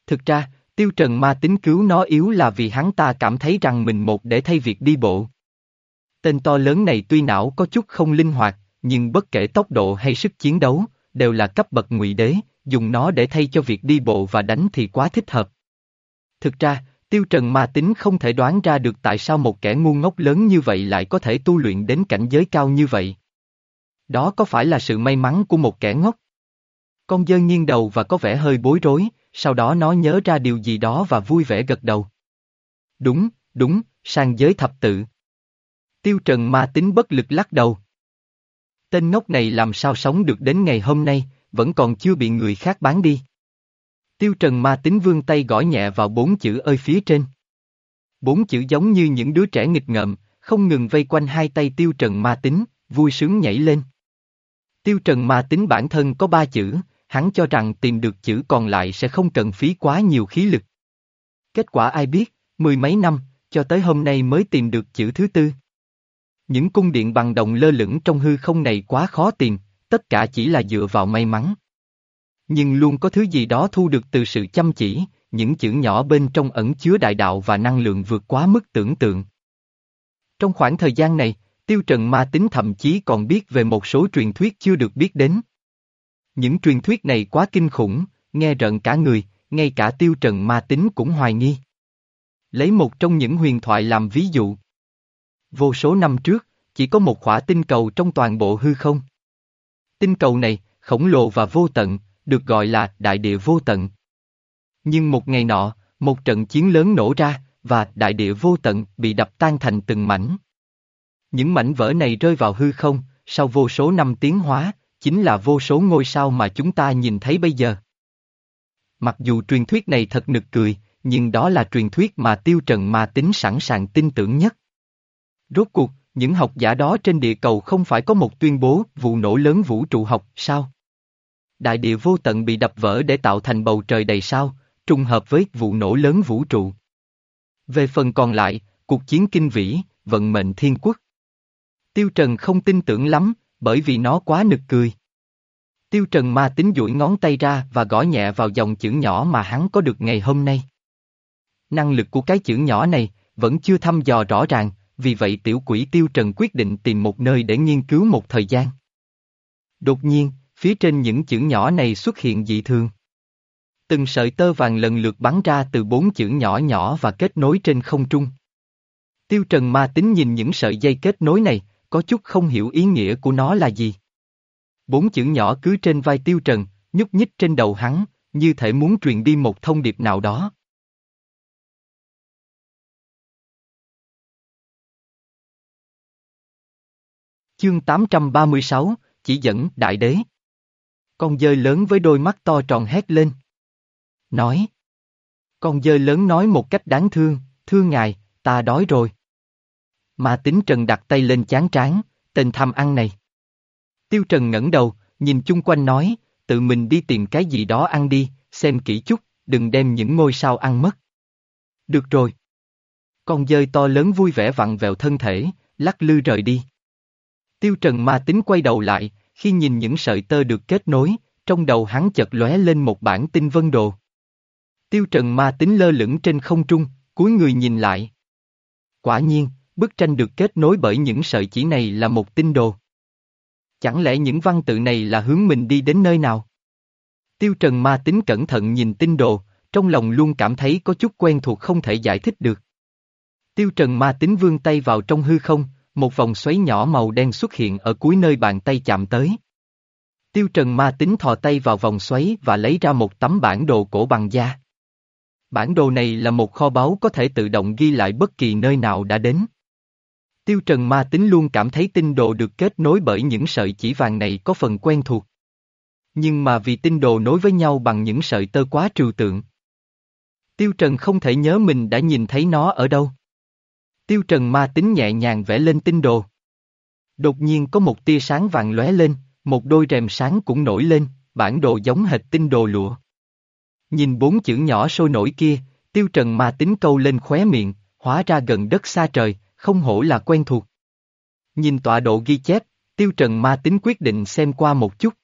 Thực ra, Tiêu Trần ma tính cứu nó yếu là vì hắn ta cảm thấy rằng mình một để thay việc đi bộ. Tên to lớn này tuy não có chút không linh hoạt, nhưng bất kể tốc độ hay sức chiến đấu, đều là cấp bậc ngụy đế, dùng nó để thay cho việc đi bộ và đánh thì quá thích hợp. Thực ra, Tiêu Trần ma tính không thể đoán ra được tại sao một kẻ ngu ngốc lớn như vậy lại có thể tu luyện đến cảnh giới cao như vậy. Đó có phải là sự may mắn của một kẻ ngốc? Con dơ nghiêng đầu và có vẻ hơi bối rối, sau đó nó nhớ ra điều gì đó và vui vẻ gật đầu. Đúng, đúng, sang giới thập tự. Tiêu Trần ma tính bất lực lắc đầu. Tên ngốc này làm sao sống được đến ngày hôm nay, vẫn còn chưa bị người khác bán đi. Tiêu Trần ma tính vương tay gõ nhẹ vào bốn chữ ơi phía trên. Bốn chữ giống như những đứa trẻ nghịch ngợm, không ngừng vây quanh hai tay Tiêu Trần ma tính, vui sướng nhảy lên. Tiêu Trần ma tính bản thân có ba chữ, hắn cho rằng tìm được chữ còn lại sẽ không cần phí quá nhiều khí lực. Kết quả ai biết, mười mấy năm, cho tới hôm nay mới tìm được chữ thứ tư. Những cung điện bằng đồng lơ lửng trong hư không này quá khó tìm, tất cả chỉ là dựa vào may mắn. Nhưng luôn có thứ gì đó thu được từ sự chăm chỉ, những chữ nhỏ bên trong ẩn chứa đại đạo và năng lượng vượt quá mức tưởng tượng. Trong khoảng thời gian này, Tiêu Trần Ma Tính thậm chí còn biết về một số truyền thuyết chưa được biết đến. Những truyền thuyết này quá kinh khủng, nghe rợn cả người, ngay cả Tiêu Trần Ma Tính cũng hoài nghi. Lấy một trong những huyền thoại làm ví dụ. Vô số năm trước, chỉ có một khỏa tinh cầu trong toàn bộ hư không. Tinh cầu này, khổng lồ và vô tận, được gọi là đại địa vô tận. Nhưng một ngày nọ, một trận chiến lớn nổ ra, và đại địa vô tận bị đập tan thành từng mảnh. Những mảnh vỡ này rơi vào hư không, sau vô số năm tiến hóa, chính là vô số ngôi sao mà chúng ta nhìn thấy bây giờ. Mặc dù truyền thuyết này thật nực cười, nhưng đó là truyền thuyết mà tiêu trần mà tính sẵn sàng tin tưởng nhất. Rốt cuộc, những học giả đó trên địa cầu không phải có một tuyên bố vụ nổ lớn vũ trụ học, sao? Đại địa vô tận bị đập vỡ để tạo thành bầu trời đầy sao, trùng hợp với vụ nổ lớn vũ trụ. Về phần còn lại, cuộc chiến kinh vĩ, vận mệnh thiên quốc. Tiêu Trần không tin tưởng lắm, bởi vì nó quá nực cười. Tiêu Trần ma tính duỗi ngón tay ra và gõ nhẹ vào dòng chữ nhỏ mà hắn có được ngày hôm nay. Năng lực của cái chữ nhỏ này vẫn chưa thăm dò rõ ràng, vì vậy tiểu quỷ Tiêu Trần quyết định tìm một nơi để nghiên cứu một thời gian. Đột nhiên, phía trên những chữ nhỏ này xuất hiện dị thường. Từng sợi tơ vàng lần lượt bắn ra từ bốn chữ nhỏ nhỏ và kết nối trên không trung. Tiêu Trần ma tính nhìn những sợi dây kết nối này, có chút không hiểu ý nghĩa của nó là gì. Bốn chữ nhỏ cứ trên vai Tiêu Trần, nhúc nhích trên đầu hắn, như thể muốn truyền đi một thông điệp nào đó. Chương 836, chỉ dẫn Đại Đế. Con dơi lớn với đôi mắt to tròn hét lên. Nói. Con dơi lớn nói một cách đáng thương, thương ngài, ta đói rồi. Mà tính Trần đặt tay lên chán trán, tên tham ăn này. Tiêu Trần ngẩng đầu, nhìn chung quanh nói, tự mình đi tìm cái gì đó ăn đi, xem kỹ chút, đừng đem những ngôi sao ăn mất. Được rồi. Con dơi to lớn vui vẻ vặn vẹo thân thể, lắc lư rời đi. Tiêu Trần ma tính quay đầu lại, khi nhìn những sợi tơ được kết nối, trong đầu hắn chợt lóe lên một bản tinh vân đồ. Tiêu Trần ma tính lơ lửng trên không trung, cúi người nhìn lại. Quả nhiên, bức tranh được kết nối bởi những sợi chỉ này là một tinh đồ. Chẳng lẽ những văn tự này là hướng mình đi đến nơi nào? Tiêu Trần ma tính cẩn thận nhìn tinh đồ, trong lòng luôn cảm thấy có chút quen thuộc không thể giải thích được. Tiêu Trần ma tính vươn tay vào trong hư không, một vòng xoáy nhỏ màu đen xuất hiện ở cuối nơi bàn tay chạm tới. Tiêu Trần ma tính thò tay vào vòng xoáy và lấy ra một tấm bản đồ cổ bằng da. Bản đồ này là một kho báu có thể tự động ghi lại bất kỳ nơi nào đã đến. Tiêu Trần ma tính luôn cảm thấy tinh đồ được kết nối bởi những sợi chỉ vàng này có phần quen thuộc. Nhưng mà vì tinh đồ nối với nhau bằng những sợi tơ quá trừu tượng. Tiêu Trần không thể nhớ mình đã nhìn thấy nó ở đâu. Tiêu Trần ma tính nhẹ nhàng vẽ lên tinh đồ. Đột nhiên có một tia sáng vàng lóe lên, một đôi rèm sáng cũng nổi lên, bản đồ giống hệt tinh đồ lụa. Nhìn bốn chữ nhỏ sôi nổi kia, Tiêu Trần ma tính câu lên khóe miệng, hóa ra gần đất xa trời, không hổ là quen thuộc. Nhìn tọa độ ghi chép, Tiêu Trần ma tính quyết định xem qua một chút.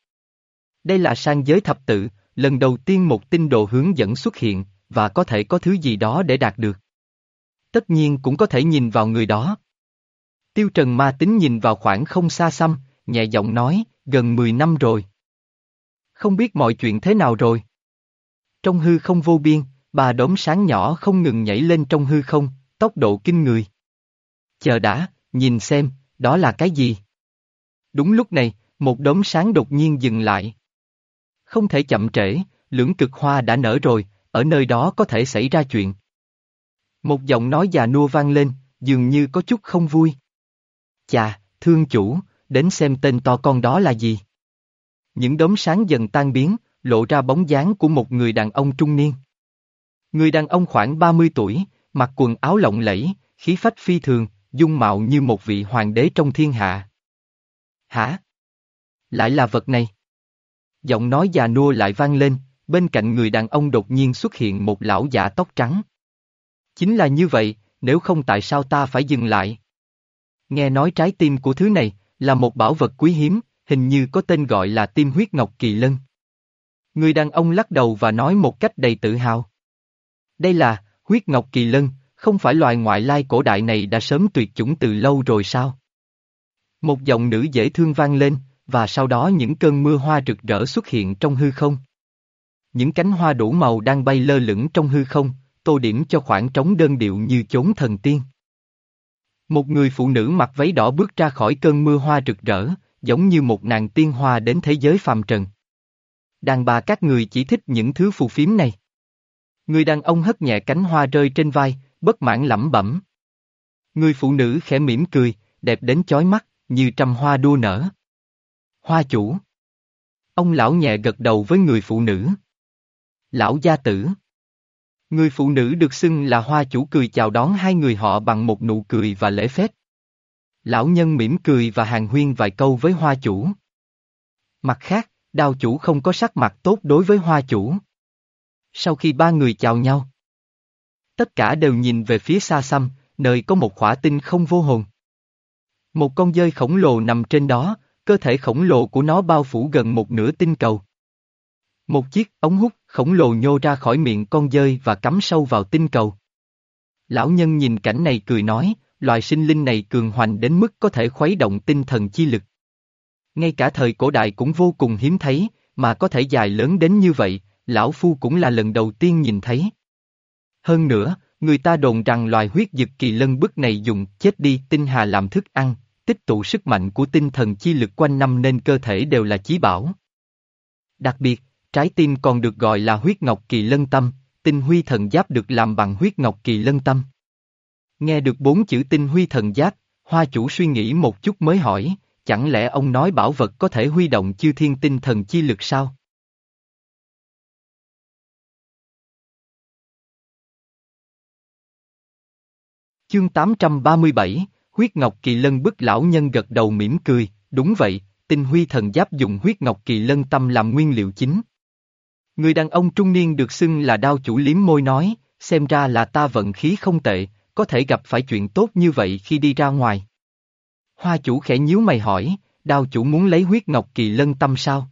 Đây là sang giới thập tự, lần đầu tiên một tinh đồ hướng dẫn xuất hiện, và có thể có thứ gì đó để đạt được. Tất nhiên cũng có thể nhìn vào người đó. Tiêu Trần ma tính nhìn vào khoảng không xa xăm, nhẹ giọng nói, gần 10 năm rồi. Không biết mọi chuyện thế nào rồi. Trong hư không vô biên, bà đốm sáng nhỏ không ngừng nhảy lên trong hư không, tốc độ kinh người. Chờ đã, nhìn xem, đó là cái gì? Đúng lúc này, một đốm sáng đột nhiên dừng lại. Không thể chậm trễ, lưỡng cực hoa đã nở rồi, ở nơi đó có thể xảy ra chuyện. Một giọng nói già nua vang lên, dường như có chút không vui. Chà, thương chủ, đến xem tên to con đó là gì. Những đốm sáng dần tan biến, lộ ra bóng dáng của một người đàn ông trung niên. Người đàn ông khoảng 30 tuổi, mặc quần áo lộng lẫy, khí phách phi thường, dung mạo như một vị hoàng đế trong thiên hạ. Hả? Lại là vật này. Giọng nói già nua lại vang lên, bên cạnh người đàn ông đột nhiên xuất hiện một lão giả tóc trắng. Chính là như vậy, nếu không tại sao ta phải dừng lại? Nghe nói trái tim của thứ này, là một bảo vật quý hiếm, hình như có tên gọi là tim huyết ngọc kỳ lân. Người đàn ông lắc đầu và nói một cách đầy tự hào. Đây là, huyết ngọc kỳ lân, không phải loài ngoại lai cổ đại này đã sớm tuyệt chủng từ lâu rồi sao? Một giọng nữ dễ thương vang lên, và sau đó những cơn mưa hoa rực rỡ xuất hiện trong hư không. Những cánh hoa đủ màu đang bay lơ lửng trong hư không, tô điểm cho khoảng trống đơn điệu như chốn thần tiên. Một người phụ nữ mặc váy đỏ bước ra khỏi cơn mưa hoa rực rỡ, giống như một nàng tiên hoa đến thế giới phàm trần. Đàn bà các người chỉ thích những thứ phù phiếm này. Người đàn ông hất nhẹ cánh hoa rơi trên vai, bất mãn lẩm bẩm. Người phụ nữ khẽ mỉm cười, đẹp đến chói mắt, như trăm hoa đua nở. Hoa chủ. Ông lão nhẹ gật đầu với người phụ nữ. Lão gia tử. Người phụ nữ được xưng là hoa chủ cười chào đón hai người họ bằng một nụ cười và lễ phép. Lão nhân mỉm cười và hàng huyên vài câu với hoa chủ. Mặt khác, đào chủ không có sắc mặt tốt đối với hoa chủ. Sau khi ba người chào nhau, tất cả đều nhìn về phía xa xăm, nơi có một khỏa tinh không vô hồn. Một con dơi khổng lồ nằm trên đó, cơ thể khổng lồ của nó bao phủ gần một nửa tinh cầu. Một chiếc ống hút khổng lồ nhô ra khỏi miệng con dơi và cắm sâu vào tinh cầu. Lão nhân nhìn cảnh này cười nói, loài sinh linh này cường hoành đến mức có thể khuấy động tinh thần chi lực. Ngay cả thời cổ đại cũng vô cùng hiếm thấy, mà có thể dài lớn đến như vậy, lão phu cũng là lần đầu tiên nhìn thấy. Hơn nữa, người ta đồn rằng loài huyết dực kỳ lân bức này dùng chết đi tinh hà làm thức ăn, tích tụ sức mạnh của tinh thần chi lực quanh năm nên cơ thể đều là chí bảo. Đặc biệt, trái tim còn được gọi là huyết ngọc kỳ lân tâm, tinh huy thần giáp được làm bằng huyết ngọc kỳ lân tâm. Nghe được bốn chữ tinh huy thần giáp, hoa chủ suy nghĩ một chút mới hỏi, chẳng lẽ ông nói bảo vật có thể huy động chư thiên tinh thần chi lực sao? Chương 837, huyết ngọc kỳ lân bức lão nhân gật đầu mỉm cười, đúng vậy, tinh huy thần giáp dùng huyết ngọc kỳ lân tâm làm nguyên liệu chính. Người đàn ông trung niên được xưng là đao chủ liếm môi nói, xem ra là ta vận khí không tệ, có thể gặp phải chuyện tốt như vậy khi đi ra ngoài. Hoa chủ khẽ nhíu mày hỏi, đao chủ muốn lấy huyết ngọc kỳ lân tâm sao?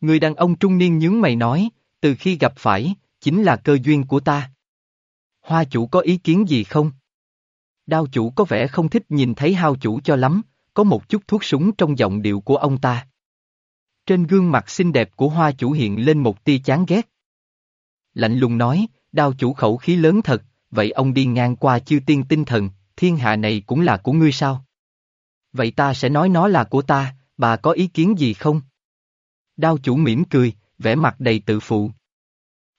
Người đàn ông trung niên nhướng mày nói, từ khi gặp phải, chính là cơ duyên của ta. Hoa chủ có ý kiến gì không? Đao chủ có vẻ không thích nhìn thấy hao chủ cho lắm, có một chút thuốc súng trong giọng điệu của ông ta. Trên gương mặt xinh đẹp của hoa chủ hiện lên một tia chán ghét. Lạnh lùng nói, đao chủ khẩu khí lớn thật, vậy ông đi ngang qua chư tiên tinh thần, thiên hạ này cũng là của ngươi sao? Vậy ta sẽ nói nó là của ta, bà có ý kiến gì không? Đao chủ mỉm cười, vẻ mặt đầy tự phụ.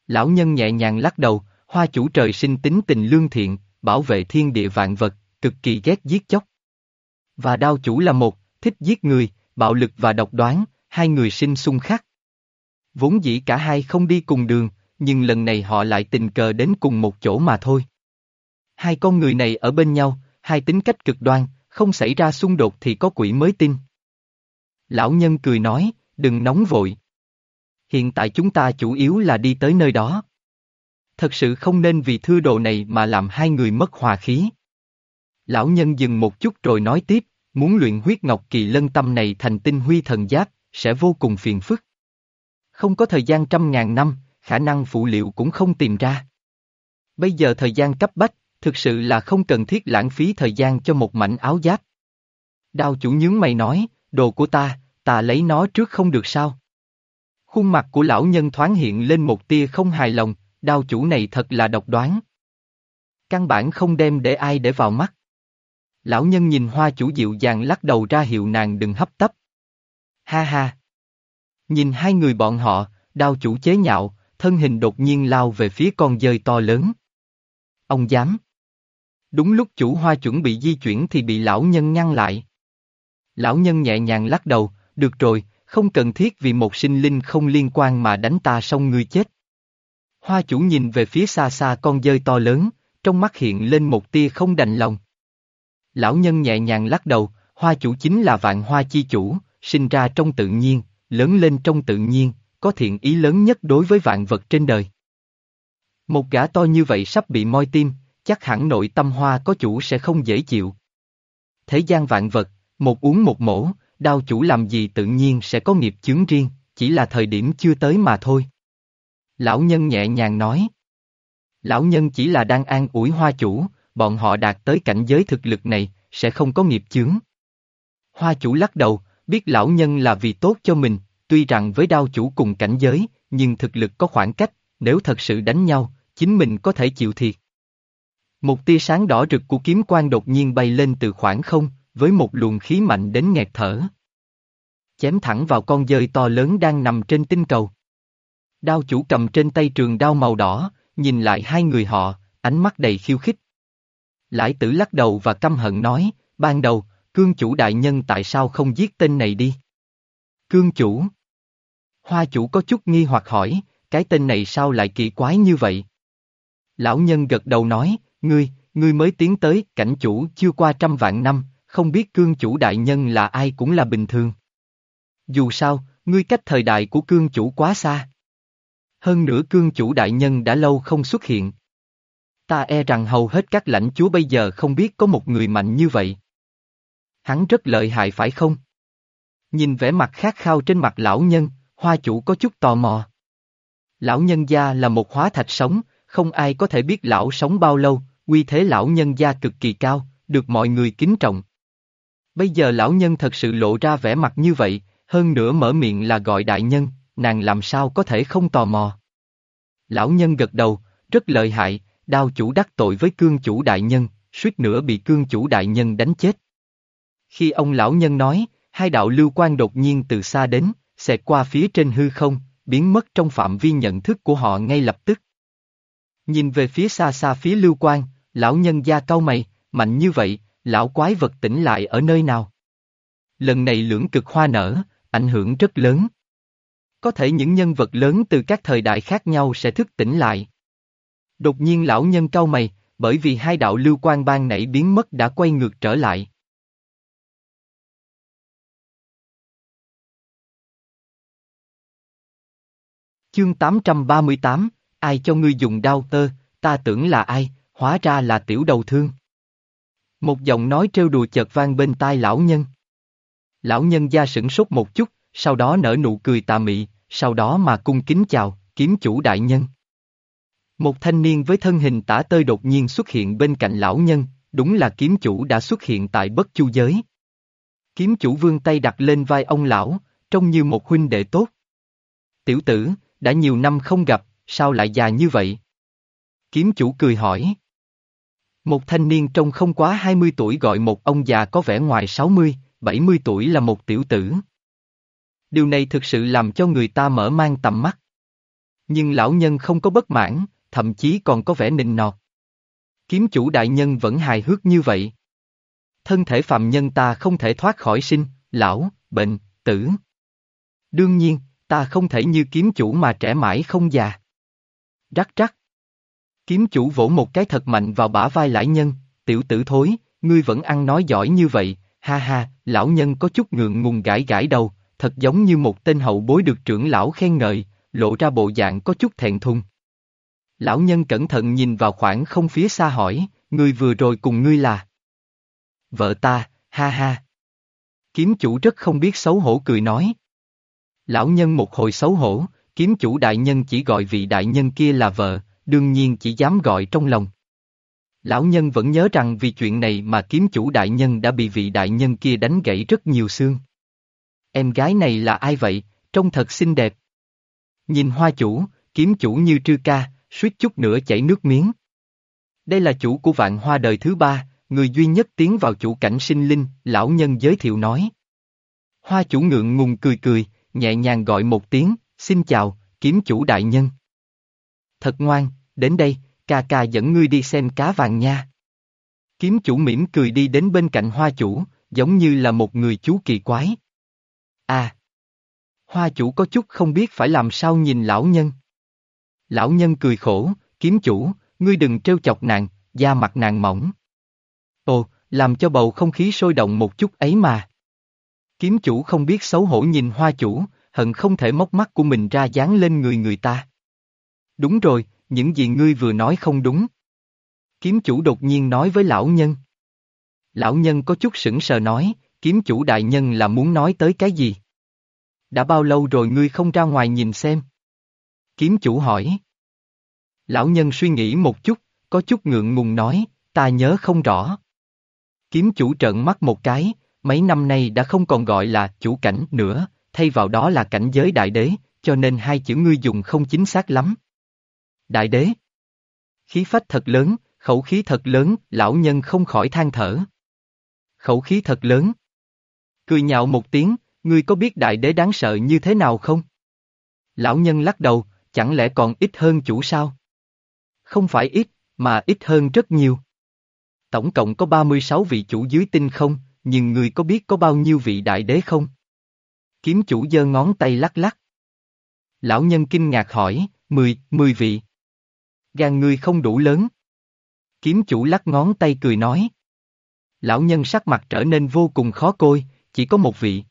Lão nhân nhẹ nhàng lắc đầu, hoa chủ trời sinh tính tình lương thiện, bảo vệ thiên địa vạn vật, cực kỳ ghét giết chóc. Và đao chủ là một, thích giết người, bạo lực và độc đoán, hai người sinh xung khắc. Vốn dĩ cả hai không đi cùng đường, nhưng lần này họ lại tình cờ đến cùng một chỗ mà thôi. Hai con người này ở bên nhau, hai tính cách cực đoan, không xảy ra xung đột thì có quỷ mới tin. Lão nhân cười nói, đừng nóng vội. Hiện tại chúng ta chủ yếu là đi tới nơi đó. Thật sự không nên vì thư đồ này mà làm hai người mất hòa khí. Lão nhân dừng một chút rồi nói tiếp, muốn luyện huyết ngọc kỳ lân tâm này thành tinh huy thần giáp, sẽ vô cùng phiền phức. Không có thời gian trăm ngàn năm, khả năng phụ liệu cũng không tìm ra. Bây giờ thời gian cấp bách, thực sự là không cần thiết lãng phí thời gian cho một mảnh áo giáp. Đao chủ nhướng mày nói, đồ của ta, ta lấy nó trước không được sao? Khuôn mặt của lão nhân thoáng hiện lên một tia không hài lòng, đao chủ này thật là độc đoán. Căn bản không đem để ai để vào mắt. Lão nhân nhìn hoa chủ dịu dàng lắc đầu ra hiệu nàng đừng hấp tấp. Ha ha. Nhìn hai người bọn họ, đao chủ chế nhạo, thân hình đột nhiên lao về phía con dơi to lớn. Ông dám. Đúng lúc chủ hoa chuẩn bị di chuyển thì bị lão nhân ngăn lại. Lão nhân nhẹ nhàng lắc đầu, được rồi, không cần thiết vì một sinh linh không liên quan mà đánh ta xong ngươi chết. Hoa chủ nhìn về phía xa xa con dơi to lớn, trong mắt hiện lên một tia không đành lòng. Lão nhân nhẹ nhàng lắc đầu, hoa chủ chính là vạn hoa chi chủ, sinh ra trong tự nhiên, lớn lên trong tự nhiên, có thiện ý lớn nhất đối với vạn vật trên đời. Một gã to như vậy sắp bị moi tim, chắc hẳn nội tâm hoa có chủ sẽ không dễ chịu. Thế gian vạn vật, một uống một mổ, đau chủ làm gì tự nhiên sẽ có nghiệp chướng riêng, chỉ là thời điểm chưa tới mà thôi. Lão nhân nhẹ nhàng nói. Lão nhân chỉ là đang an ủi hoa chủ, bọn họ đạt tới cảnh giới thực lực này, sẽ không có nghiệp chướng. Hoa chủ lắc đầu, biết lão nhân là vì tốt cho mình, tuy rằng với đao chủ cùng cảnh giới, nhưng thực lực có khoảng cách, nếu thật sự đánh nhau, chính mình có thể chịu thiệt. Một tia sáng đỏ rực của kiếm quang đột nhiên bay lên từ khoảng không, với một luồng khí mạnh đến nghẹt thở. Chém thẳng vào con dơi to lớn đang nằm trên tinh cầu. Đao chủ cầm trên tay trường đao màu đỏ, nhìn lại hai người họ, ánh mắt đầy khiêu khích. Lãi tử lắc đầu và căm hận nói, ban đầu, cương chủ đại nhân tại sao không giết tên này đi? Cương chủ. Hoa chủ có chút nghi hoặc hỏi, cái tên này sao lại kỳ quái như vậy? Lão nhân gật đầu nói, ngươi, ngươi mới tiến tới, cảnh chủ chưa qua trăm vạn năm, không biết cương chủ đại nhân là ai cũng là bình thường. Dù sao, ngươi cách thời đại của cương chủ quá xa. Hơn nữa cương chủ đại nhân đã lâu không xuất hiện. Ta e rằng hầu hết các lãnh chúa bây giờ không biết có một người mạnh như vậy. Hắn rất lợi hại phải không? Nhìn vẻ mặt khát khao trên mặt lão nhân, hoa chủ có chút tò mò. Lão nhân gia là một hóa thạch sống, không ai có thể biết lão sống bao lâu, quy thế lão nhân gia cực kỳ cao, được mọi người kính trọng. Bây giờ lão nhân thật sự lộ ra vẻ mặt như vậy, hơn nữa mở miệng là gọi đại nhân, nàng làm sao có thể không tò mò. Lão nhân gật đầu, rất lợi hại, đao chủ đắc tội với cương chủ đại nhân, suýt nữa bị cương chủ đại nhân đánh chết. Khi ông lão nhân nói, hai đạo lưu quan đột nhiên từ xa đến, xẹt qua phía trên hư không, biến mất trong phạm vi nhận thức của họ ngay lập tức. Nhìn về phía xa xa phía lưu quan, lão nhân gia cau mày, mạnh như vậy, lão quái vật tỉnh lại ở nơi nào? Lần này lưỡng cực hoa nở, ảnh hưởng rất lớn. Có thể những nhân vật lớn từ các thời đại khác nhau sẽ thức tỉnh lại. Đột nhiên lão nhân cau mày, bởi vì hai đạo lưu quan ban nãy biến mất đã quay ngược trở lại. Chương 838, ai cho ngươi dùng đao tơ, ta tưởng là ai, hóa ra là tiểu đầu thương. Một giọng nói trêu đùa chợt vang bên tai lão nhân. Lão nhân gia sửng sốt một chút, sau đó nở nụ cười tà mị, sau đó mà cung kính chào, kiếm chủ đại nhân. Một thanh niên với thân hình tả tơi đột nhiên xuất hiện bên cạnh lão nhân, đúng là kiếm chủ đã xuất hiện tại bất chu giới. Kiếm chủ vương tay đặt lên vai ông lão, trông như một huynh đệ tốt. Tiểu tử, đã nhiều năm không gặp, sao lại già như vậy? Kiếm chủ cười hỏi. Một thanh niên trông không quá 20 tuổi gọi một ông già có vẻ ngoài 60, 70 tuổi là một tiểu tử. Điều này thực sự làm cho người ta mở mang tầm mắt. Nhưng lão nhân không có bất mãn, thậm chí còn có vẻ nịnh nọt. Kiếm chủ đại nhân vẫn hài hước như vậy. Thân thể phạm nhân ta không thể thoát khỏi sinh, lão, bệnh, tử. Đương nhiên, ta không thể như kiếm chủ mà trẻ mãi không già. Rắc rắc. Kiếm chủ vỗ một cái thật mạnh vào bả vai lãi nhân, tiểu tử thối, ngươi vẫn ăn nói giỏi như vậy, ha ha, lão nhân có chút ngượng ngùng gãi gãi đầu, thật giống như một tên hậu bối được trưởng lão khen ngợi, lộ ra bộ dạng có chút thẹn thùng. Lão nhân cẩn thận nhìn vào khoảng không phía xa hỏi, ngươi vừa rồi cùng ngươi là? Vợ ta, ha ha. Kiếm chủ rất không biết xấu hổ cười nói. Lão nhân một hồi xấu hổ, kiếm chủ đại nhân chỉ gọi vị đại nhân kia là vợ, đương nhiên chỉ dám gọi trong lòng. Lão nhân vẫn nhớ rằng vì chuyện này mà kiếm chủ đại nhân đã bị vị đại nhân kia đánh gãy rất nhiều xương. Em gái này là ai vậy, trông thật xinh đẹp. Nhìn hoa chủ, kiếm chủ như trư ca, suýt chút nữa chảy nước miếng. Đây là chủ của vạn hoa đời thứ ba, người duy nhất tiến vào chủ cảnh sinh linh, lão nhân giới thiệu nói. Hoa chủ ngượng ngùng cười cười, nhẹ nhàng gọi một tiếng, xin chào, kiếm chủ đại nhân. Thật ngoan, đến đây, ca ca dẫn ngươi đi xem cá vàng nha. Kiếm chủ mỉm cười đi đến bên cạnh hoa chủ, giống như là một người chú kỳ quái. À! Hoa chủ có chút không biết phải làm sao nhìn lão nhân. Lão nhân cười khổ, kiếm chủ, ngươi đừng trêu chọc nàng, da mặt nàng mỏng. Ồ, làm cho bầu không khí sôi động một chút ấy mà. Kiếm chủ không biết xấu hổ nhìn hoa chủ, hận không thể móc mắt của mình ra dán lên người người ta. Đúng rồi, những gì ngươi vừa nói không đúng. Kiếm chủ đột nhiên nói với lão nhân. Lão nhân có chút sững sờ nói, kiếm chủ đại nhân là muốn nói tới cái gì? Đã bao lâu rồi ngươi không ra ngoài nhìn xem? Kiếm chủ hỏi. Lão nhân suy nghĩ một chút, có chút ngượng ngùng nói, ta nhớ không rõ. Kiếm chủ trợn mắt một cái, mấy năm nay đã không còn gọi là chủ cảnh nữa, thay vào đó là cảnh giới đại đế, cho nên hai chữ ngươi dùng không chính xác lắm. Đại đế. Khí phách thật lớn, khẩu khí thật lớn, lão nhân không khỏi than thở. Khẩu khí thật lớn. Cười nhạo một tiếng, ngươi có biết đại đế đáng sợ như thế nào không? Lão nhân lắc đầu, chẳng lẽ còn ít hơn chủ sao? Không phải ít, mà ít hơn rất nhiều. Tổng cộng có 36 vị chủ dưới tinh không, nhưng người có biết có bao nhiêu vị đại đế không? Kiếm chủ giơ ngón tay lắc lắc. Lão nhân kinh ngạc hỏi, mười, mười vị. Gan ngươi không đủ lớn. Kiếm chủ lắc ngón tay cười nói. Lão nhân sắc mặt trở nên vô cùng khó coi, chỉ có một vị.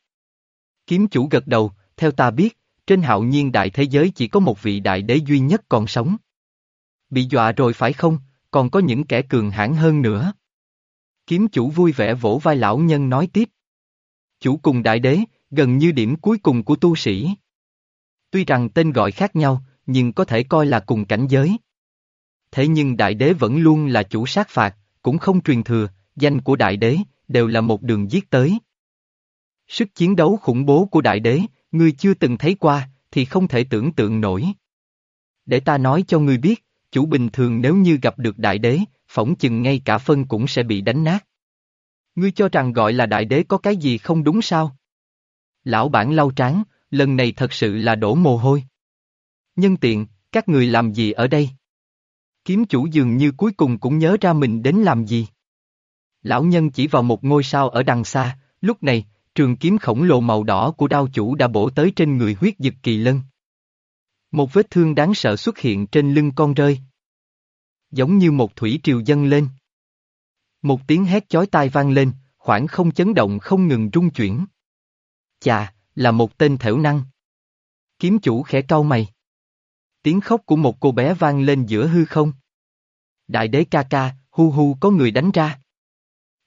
Kiếm chủ gật đầu, theo ta biết, trên hạo nhiên đại thế giới chỉ có một vị đại đế duy nhất còn sống. Bị dọa rồi phải không, còn có những kẻ cường hãn hơn nữa. Kiếm chủ vui vẻ vỗ vai lão nhân nói tiếp. Chủ cùng đại đế, gần như điểm cuối cùng của tu sĩ. Tuy rằng tên gọi khác nhau, nhưng có thể coi là cùng cảnh giới. Thế nhưng đại đế vẫn luôn là chủ sát phạt, cũng không truyền thừa, danh của đại đế, đều là một đường giết tới. Sức chiến đấu khủng bố của đại đế, ngươi chưa từng thấy qua, thì không thể tưởng tượng nổi. Để ta nói cho ngươi biết, chủ bình thường nếu như gặp được đại đế, phỏng chừng ngay cả phân cũng sẽ bị đánh nát. Ngươi cho rằng gọi là đại đế có cái gì không đúng sao? Lão bản lau trán, lần này thật sự là đổ mồ hôi. Nhân tiện, các người làm gì ở đây? Kiếm chủ dường như cuối cùng cũng nhớ ra mình đến làm gì. Lão nhân chỉ vào một ngôi sao ở đằng xa, lúc này, trường kiếm khổng lồ màu đỏ của đao chủ đã bổ tới trên người huyết dực kỳ lân. Một vết thương đáng sợ xuất hiện trên lưng con rơi. Giống như một thủy triều dâng lên. Một tiếng hét chói tai vang lên, khoảng không chấn động không ngừng rung chuyển. Chà, là một tên thẻo năng. Kiếm chủ khẽ cau mày. Tiếng khóc của một cô bé vang lên giữa hư không. Đại đế ca ca, hu hu có người đánh ra.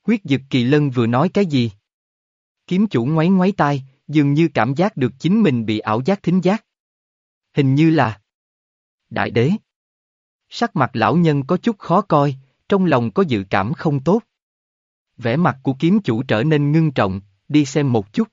Huyết dực kỳ lân vừa nói cái gì? Kiếm chủ ngoáy ngoáy tai, dường như cảm giác được chính mình bị ảo giác thính giác. Hình như là... Đại đế. Sắc mặt lão nhân có chút khó coi, trong lòng có dự cảm không tốt. Vẻ mặt của kiếm chủ trở nên ngưng trọng, đi xem một chút.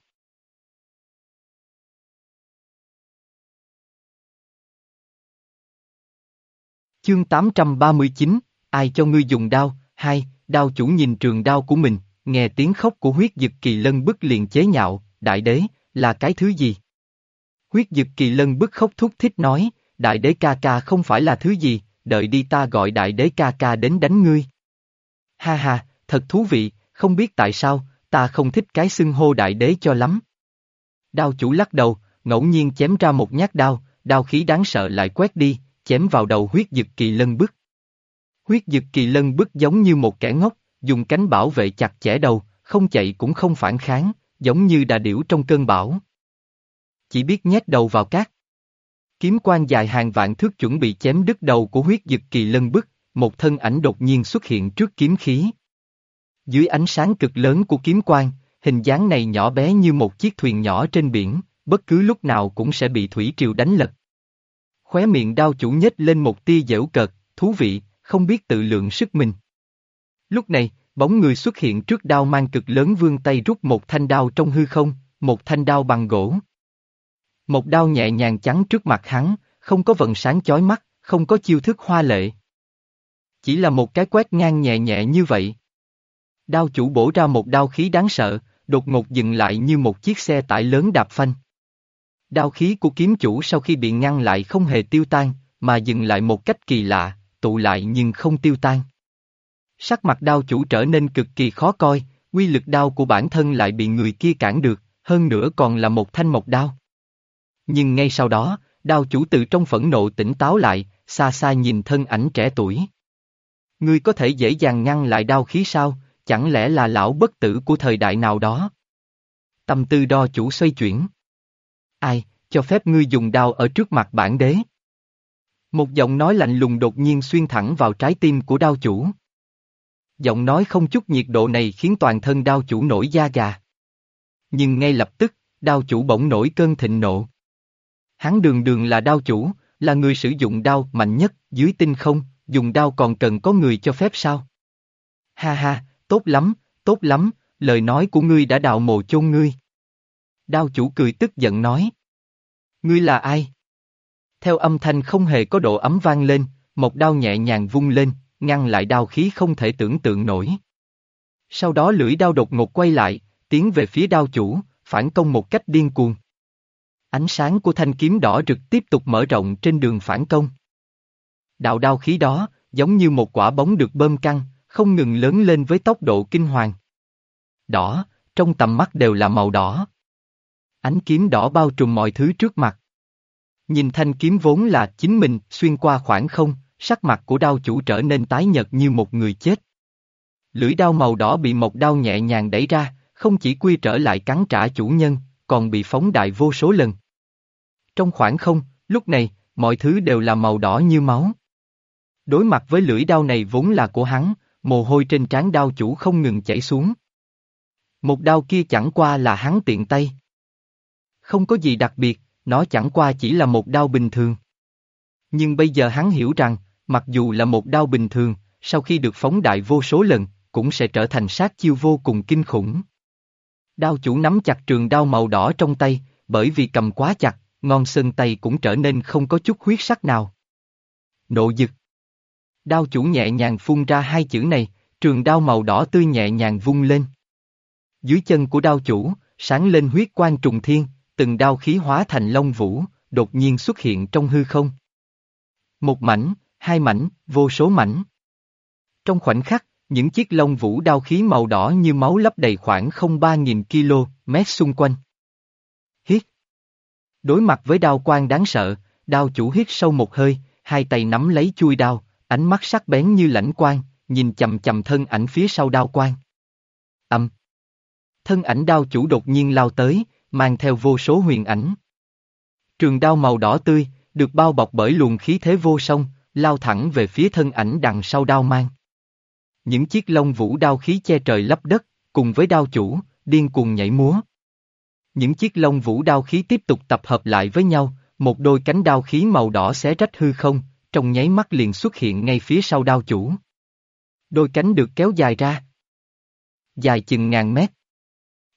Chương 839, ai cho ngươi dùng đao, hai, đao chủ nhìn trường đao của mình, nghe tiếng khóc của huyết dực kỳ lân bức liền chế nhạo, đại đế, là cái thứ gì? Huyết dực kỳ lân bức khóc thúc thích nói, đại đế ca ca không phải là thứ gì, đợi đi ta gọi đại đế ca ca đến đánh ngươi. Ha ha, thật thú vị, không biết tại sao, ta không thích cái xưng hô đại đế cho lắm. Đao chủ lắc đầu, ngẫu nhiên chém ra một nhát đao, đao khí đáng sợ lại quét đi, chém vào đầu huyết dực kỳ lân bức. Huyết dực kỳ lân bức giống như một kẻ ngốc, dùng cánh bảo vệ chặt chẽ đầu, không chạy cũng không phản kháng, giống như đà điểu trong cơn bão. Chỉ biết nhét đầu vào cát. Kiếm quan dài hàng vạn thước chuẩn bị chém đứt đầu của huyết dực kỳ lân bức, một thân ảnh đột nhiên xuất hiện trước kiếm khí. Dưới ánh sáng cực lớn của kiếm quan, hình dáng này nhỏ bé như một chiếc thuyền nhỏ trên biển, bất cứ lúc nào cũng sẽ bị thủy triều đánh lật. Khóe miệng đao chủ nhếch lên một tia dễu cợt, thú vị, không biết tự lượng sức mình. Lúc này, bóng người xuất hiện trước đao mang cực lớn vương tay rút một thanh đao trong hư không, một thanh đao bằng gỗ. Một đao nhẹ nhàng chắn trước mặt hắn, không có vận sáng chói mắt, không có chiêu thức hoa lệ. Chỉ là một cái quét ngang nhẹ nhẹ như vậy. Đao chủ bổ ra một đao khí đáng sợ, đột ngột dừng lại như một chiếc xe tải lớn đạp phanh. Đao khí của kiếm chủ sau khi bị ngăn lại không hề tiêu tan, mà dừng lại một cách kỳ lạ, tụ lại nhưng không tiêu tan. Sắc mặt đao chủ trở nên cực kỳ khó coi, quy lực đao của bản thân lại bị người kia cản được, hơn nữa còn là một thanh mộc đao. Nhưng ngay sau đó, đao chủ từ trong phẫn nộ tỉnh táo lại, xa xa nhìn thân ảnh trẻ tuổi. Ngươi có thể dễ dàng ngăn lại đao khí sao, chẳng lẽ là lão bất tử của thời đại nào đó? Tâm tư đo chủ xoay chuyển. Ai, cho phép ngươi dùng đao ở trước mặt bản đế? Một giọng nói lạnh lùng đột nhiên xuyên thẳng vào trái tim của đao chủ. Giọng nói không chút nhiệt độ này khiến toàn thân đao chủ nổi da gà. Nhưng ngay lập tức, đao chủ bỗng nổi cơn thịnh nộ. Hắn đường đường là đao chủ, là người sử dụng đao mạnh nhất dưới tinh không, dùng đao còn cần có người cho phép sao? Ha ha, tốt lắm, tốt lắm, lời nói của ngươi đã đào mồ chôn ngươi. Đao chủ cười tức giận nói. Ngươi là ai? Theo âm thanh không hề có độ ấm vang lên, một đao nhẹ nhàng vung lên, ngăn lại đao khí không thể tưởng tượng nổi. Sau đó lưỡi đao đột ngột quay lại, tiến về phía đao chủ, phản công một cách điên cuồng. Ánh sáng của thanh kiếm đỏ rực tiếp tục mở rộng trên đường phản công. Đạo đao khí đó, giống như một quả bóng được bơm căng, không ngừng lớn lên với tốc độ kinh hoàng. Đỏ, trong tầm mắt đều là màu đỏ. Ánh kiếm đỏ bao trùm mọi thứ trước mặt. Nhìn thanh kiếm vốn là chính mình, xuyên qua khoảng không, sắc mặt của đao chủ trở nên tái nhợt như một người chết. Lưỡi đao màu đỏ bị một đao nhẹ nhàng đẩy ra, không chỉ quy trở lại cắn trả chủ nhân, còn bị phóng đại vô số lần. Trong khoảng không, lúc này, mọi thứ đều là màu đỏ như máu. Đối mặt với lưỡi đao này vốn là của hắn, mồ hôi trên trán đao chủ không ngừng chảy xuống. Một đao kia chẳng qua là hắn tiện tay. Không có gì đặc biệt, nó chẳng qua chỉ là một đao bình thường. Nhưng bây giờ hắn hiểu rằng, mặc dù là một đao bình thường, sau khi được phóng đại vô số lần, cũng sẽ trở thành sát chiêu vô cùng kinh khủng. Đao chủ nắm chặt trường đao màu đỏ trong tay, bởi vì cầm quá chặt, ngon sơn tay cũng trở nên không có chút huyết sắc nào. Nộ dực. Đao chủ nhẹ nhàng phun ra hai chữ này, trường đao màu đỏ tươi nhẹ nhàng vung lên. Dưới chân của đao chủ, sáng lên huyết quang trùng thiên, từng đao khí hóa thành long vũ, đột nhiên xuất hiện trong hư không. Một mảnh, hai mảnh, vô số mảnh. Trong khoảnh khắc, những chiếc lông vũ đao khí màu đỏ như máu lấp đầy khoảng không ba nghìn km xung quanh. Đối mặt với đao quang đáng sợ, đao chủ hít sâu một hơi, hai tay nắm lấy chui đao, ánh mắt sắc bén như lãnh quang, nhìn chầm chầm thân ảnh phía sau đao quang. Âm. Thân ảnh đao chủ đột nhiên lao tới, mang theo vô số huyền ảnh. Trường đao màu đỏ tươi, được bao bọc bởi luồng khí thế vô song, lao thẳng về phía thân ảnh đằng sau đao mang. Những chiếc lông vũ đao khí che trời lấp đất, cùng với đao chủ, điên cuồng nhảy múa. Những chiếc lông vũ đao khí tiếp tục tập hợp lại với nhau, một đôi cánh đao khí màu đỏ xé rách hư không, trong nháy mắt liền xuất hiện ngay phía sau đao chủ. Đôi cánh được kéo dài ra. Dài chừng ngàn mét.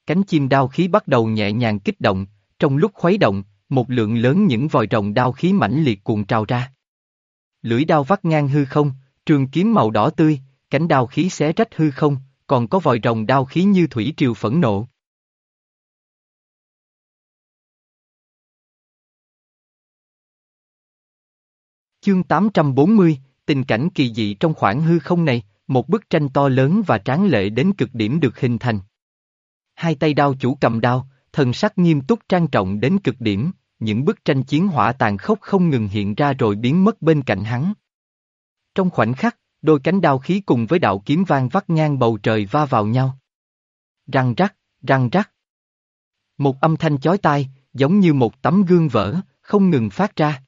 Cánh chim đao khí bắt đầu nhẹ nhàng kích động, trong lúc khuấy động, một lượng lớn những vòi rồng đao khí mãnh liệt cuồn trào ra. Lưỡi đao vắt ngang hư không, trường kiếm màu đỏ tươi, cánh đao khí xé rách hư không, còn có vòi rồng đao khí như thủy triều phẫn nộ. Chương 840, tình cảnh kỳ dị trong khoảng hư không này, một bức tranh to lớn và tráng lệ đến cực điểm được hình thành. Hai tay đao chủ cầm đao, thần sắc nghiêm túc trang trọng đến cực điểm, những bức tranh chiến hỏa tàn khốc không ngừng hiện ra rồi biến mất bên cạnh hắn. Trong khoảnh khắc, đôi cánh đao khí cùng với đạo kiếm vang vắt ngang bầu trời va vào nhau. Răng rắc, răng rắc. Một âm thanh chói tai, giống như một tấm gương vỡ, không ngừng phát ra.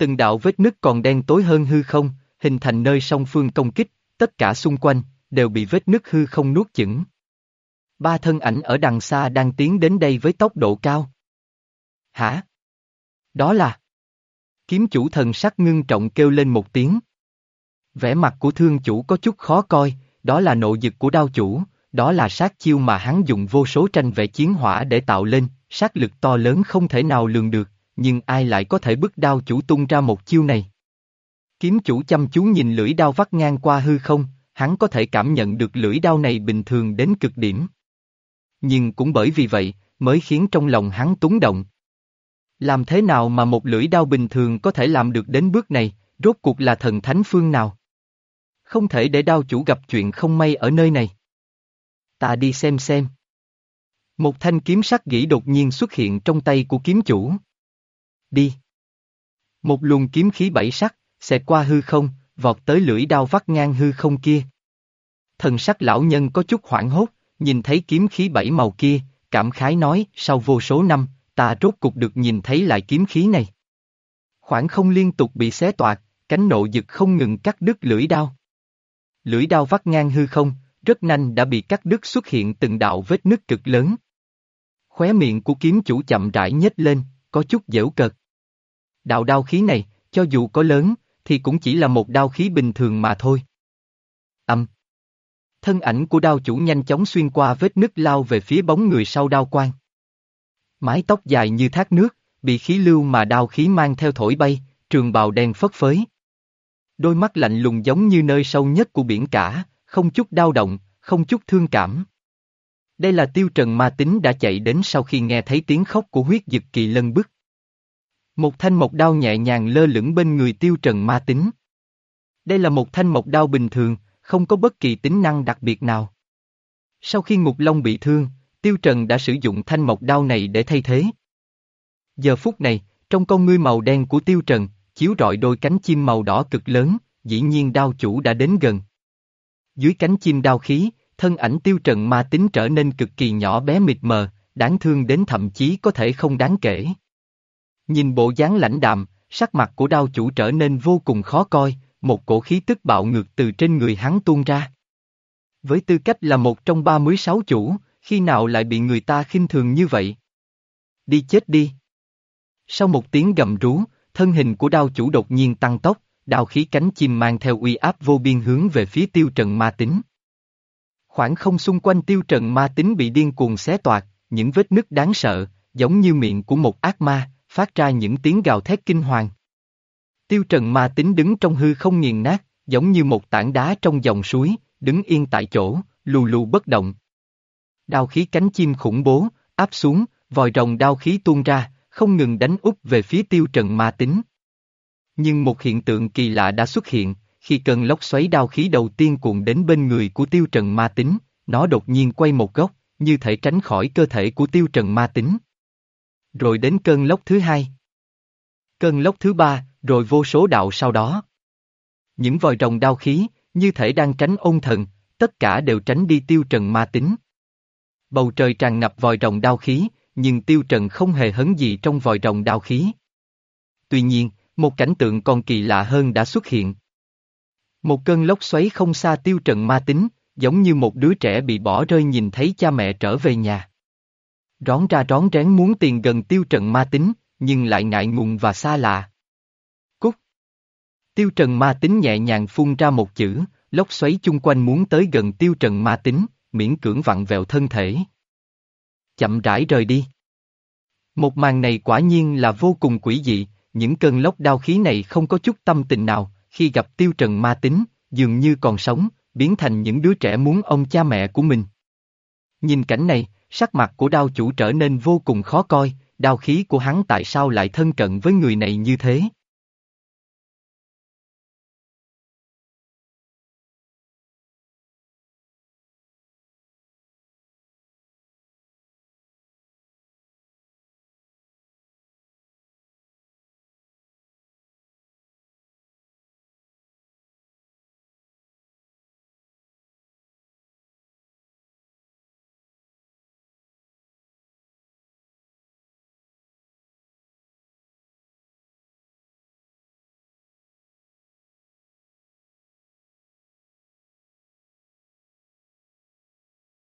Từng đạo vết nứt còn đen tối hơn hư không, hình thành nơi song phương công kích, tất cả xung quanh, đều bị vết nứt hư không nuốt chửng. Ba thân ảnh ở đằng xa đang tiến đến đây với tốc độ cao. Hả? Đó là... Kiếm chủ thần sắc ngưng trọng kêu lên một tiếng. Vẻ mặt của thương chủ có chút khó coi, đó là nộ dực của đao chủ, đó là sát chiêu mà hắn dùng vô số tranh vẽ chiến hỏa để tạo lên, sát lực to lớn không thể nào lường được, nhưng ai lại có thể bức đao chủ tung ra một chiêu này. Kiếm chủ chăm chú nhìn lưỡi đao vắt ngang qua hư không, hắn có thể cảm nhận được lưỡi đao này bình thường đến cực điểm. Nhưng cũng bởi vì vậy, mới khiến trong lòng hắn túng động. Làm thế nào mà một lưỡi đao bình thường có thể làm được đến bước này, rốt cuộc là thần thánh phương nào? Không thể để đao chủ gặp chuyện không may ở nơi này. Ta đi xem xem. Một thanh kiếm sắc gỉ đột nhiên xuất hiện trong tay của kiếm chủ. Đi. Một luồng kiếm khí bảy sắc, xẹt qua hư không, vọt tới lưỡi đao vắt ngang hư không kia. Thần sắc lão nhân có chút hoảng hốt, nhìn thấy kiếm khí bảy màu kia, cảm khái nói, sau vô số năm, ta rốt cục được nhìn thấy lại kiếm khí này. Khoảng không liên tục bị xé toạc, cánh nộ dực không ngừng cắt đứt lưỡi đao. Lưỡi đao vắt ngang hư không, rất nhanh đã bị cắt đứt xuất hiện từng đạo vết nứt cực lớn. Khóe miệng của kiếm chủ chậm rãi nhếch lên, có chút dễu cợt. Đạo đao khí này, cho dù có lớn, thì cũng chỉ là một đao khí bình thường mà thôi. Âm. Thân ảnh của đao chủ nhanh chóng xuyên qua vết nứt lao về phía bóng người sau đao quan. Mái tóc dài như thác nước, bị khí lưu mà đao khí mang theo thổi bay, trường bào đen phất phới. Đôi mắt lạnh lùng giống như nơi sâu nhất của biển cả, không chút đau động, không chút thương cảm. Đây là tiêu trần ma tính đã chạy đến sau khi nghe thấy tiếng khóc của huyết dực kỳ lân bức. Một thanh mộc đao nhẹ nhàng lơ lửng bên người tiêu trần ma tính. Đây là một thanh mộc đao bình thường, không có bất kỳ tính năng đặc biệt nào. Sau khi Ngục Long bị thương, Tiêu Trần đã sử dụng thanh mộc đao này để thay thế. Giờ phút này, Trong con ngươi màu đen của tiêu trần, chiếu rọi đôi cánh chim màu đỏ cực lớn, dĩ nhiên đao chủ đã đến gần. Dưới cánh chim đao khí, thân ảnh tiêu trần ma tính trở nên cực kỳ nhỏ bé mịt mờ, đáng thương đến thậm chí có thể không đáng kể. Nhìn bộ dáng lãnh đạm, sắc mặt của đao chủ trở nên vô cùng khó coi, một cổ khí tức bạo ngược từ trên người hắn tuôn ra. Với tư cách là một trong ba mươi sáu chủ, khi nào lại bị người ta khinh thường như vậy? Đi chết đi! Sau một tiếng gầm rú, thân hình của đao chủ đột nhiên tăng tốc, đao khí cánh chim mang theo uy áp vô biên hướng về phía tiêu trần ma tính. Khoảng không xung quanh tiêu trần ma tính bị điên cuồng xé toạc, những vết nứt đáng sợ, giống như miệng của một ác ma, phát ra những tiếng gào thét kinh hoàng. Tiêu trần ma tính đứng trong hư không nghiền nát, giống như một tảng đá trong dòng suối, đứng yên tại chỗ, lù lù bất động. Đao khí cánh chim khủng bố, áp xuống, vòi rồng đao khí tuôn ra, không ngừng đánh úp về phía tiêu trần ma tính. Nhưng một hiện tượng kỳ lạ đã xuất hiện, khi cơn lốc xoáy đao khí đầu tiên cuộn đến bên người của tiêu trần ma tính, nó đột nhiên quay một góc, như thể tránh khỏi cơ thể của tiêu trần ma tính. Rồi đến cơn lốc thứ hai. Cơn lốc thứ ba, rồi vô số đạo sau đó. Những vòi rồng đao khí, như thể đang tránh ôn thần, tất cả đều tránh đi tiêu trần ma tính. Bầu trời tràn ngập vòi rồng đao khí, nhưng tiêu trần không hề hấn gì trong vòi rồng đao khí. Tuy nhiên, một cảnh tượng còn kỳ lạ hơn đã xuất hiện. Một cơn lốc xoáy không xa tiêu trần ma tính, giống như một đứa trẻ bị bỏ rơi nhìn thấy cha mẹ trở về nhà. Rón ra rón rén muốn tiền gần tiêu trần ma tính, nhưng lại ngại ngùng và xa lạ. Cút! Tiêu trần ma tính nhẹ nhàng phun ra một chữ, lốc xoáy chung quanh muốn tới gần tiêu trần ma tính, miễn cưỡng vặn vẹo thân thể. Chậm rãi rời đi. Một màn này quả nhiên là vô cùng quỷ dị, những cơn lốc đao khí này không có chút tâm tình nào, khi gặp tiêu trần ma tính, dường như còn sống, biến thành những đứa trẻ muốn ông cha mẹ của mình. Nhìn cảnh này, sắc mặt của đao chủ trở nên vô cùng khó coi, đao khí của hắn tại sao lại thân cận với người này như thế?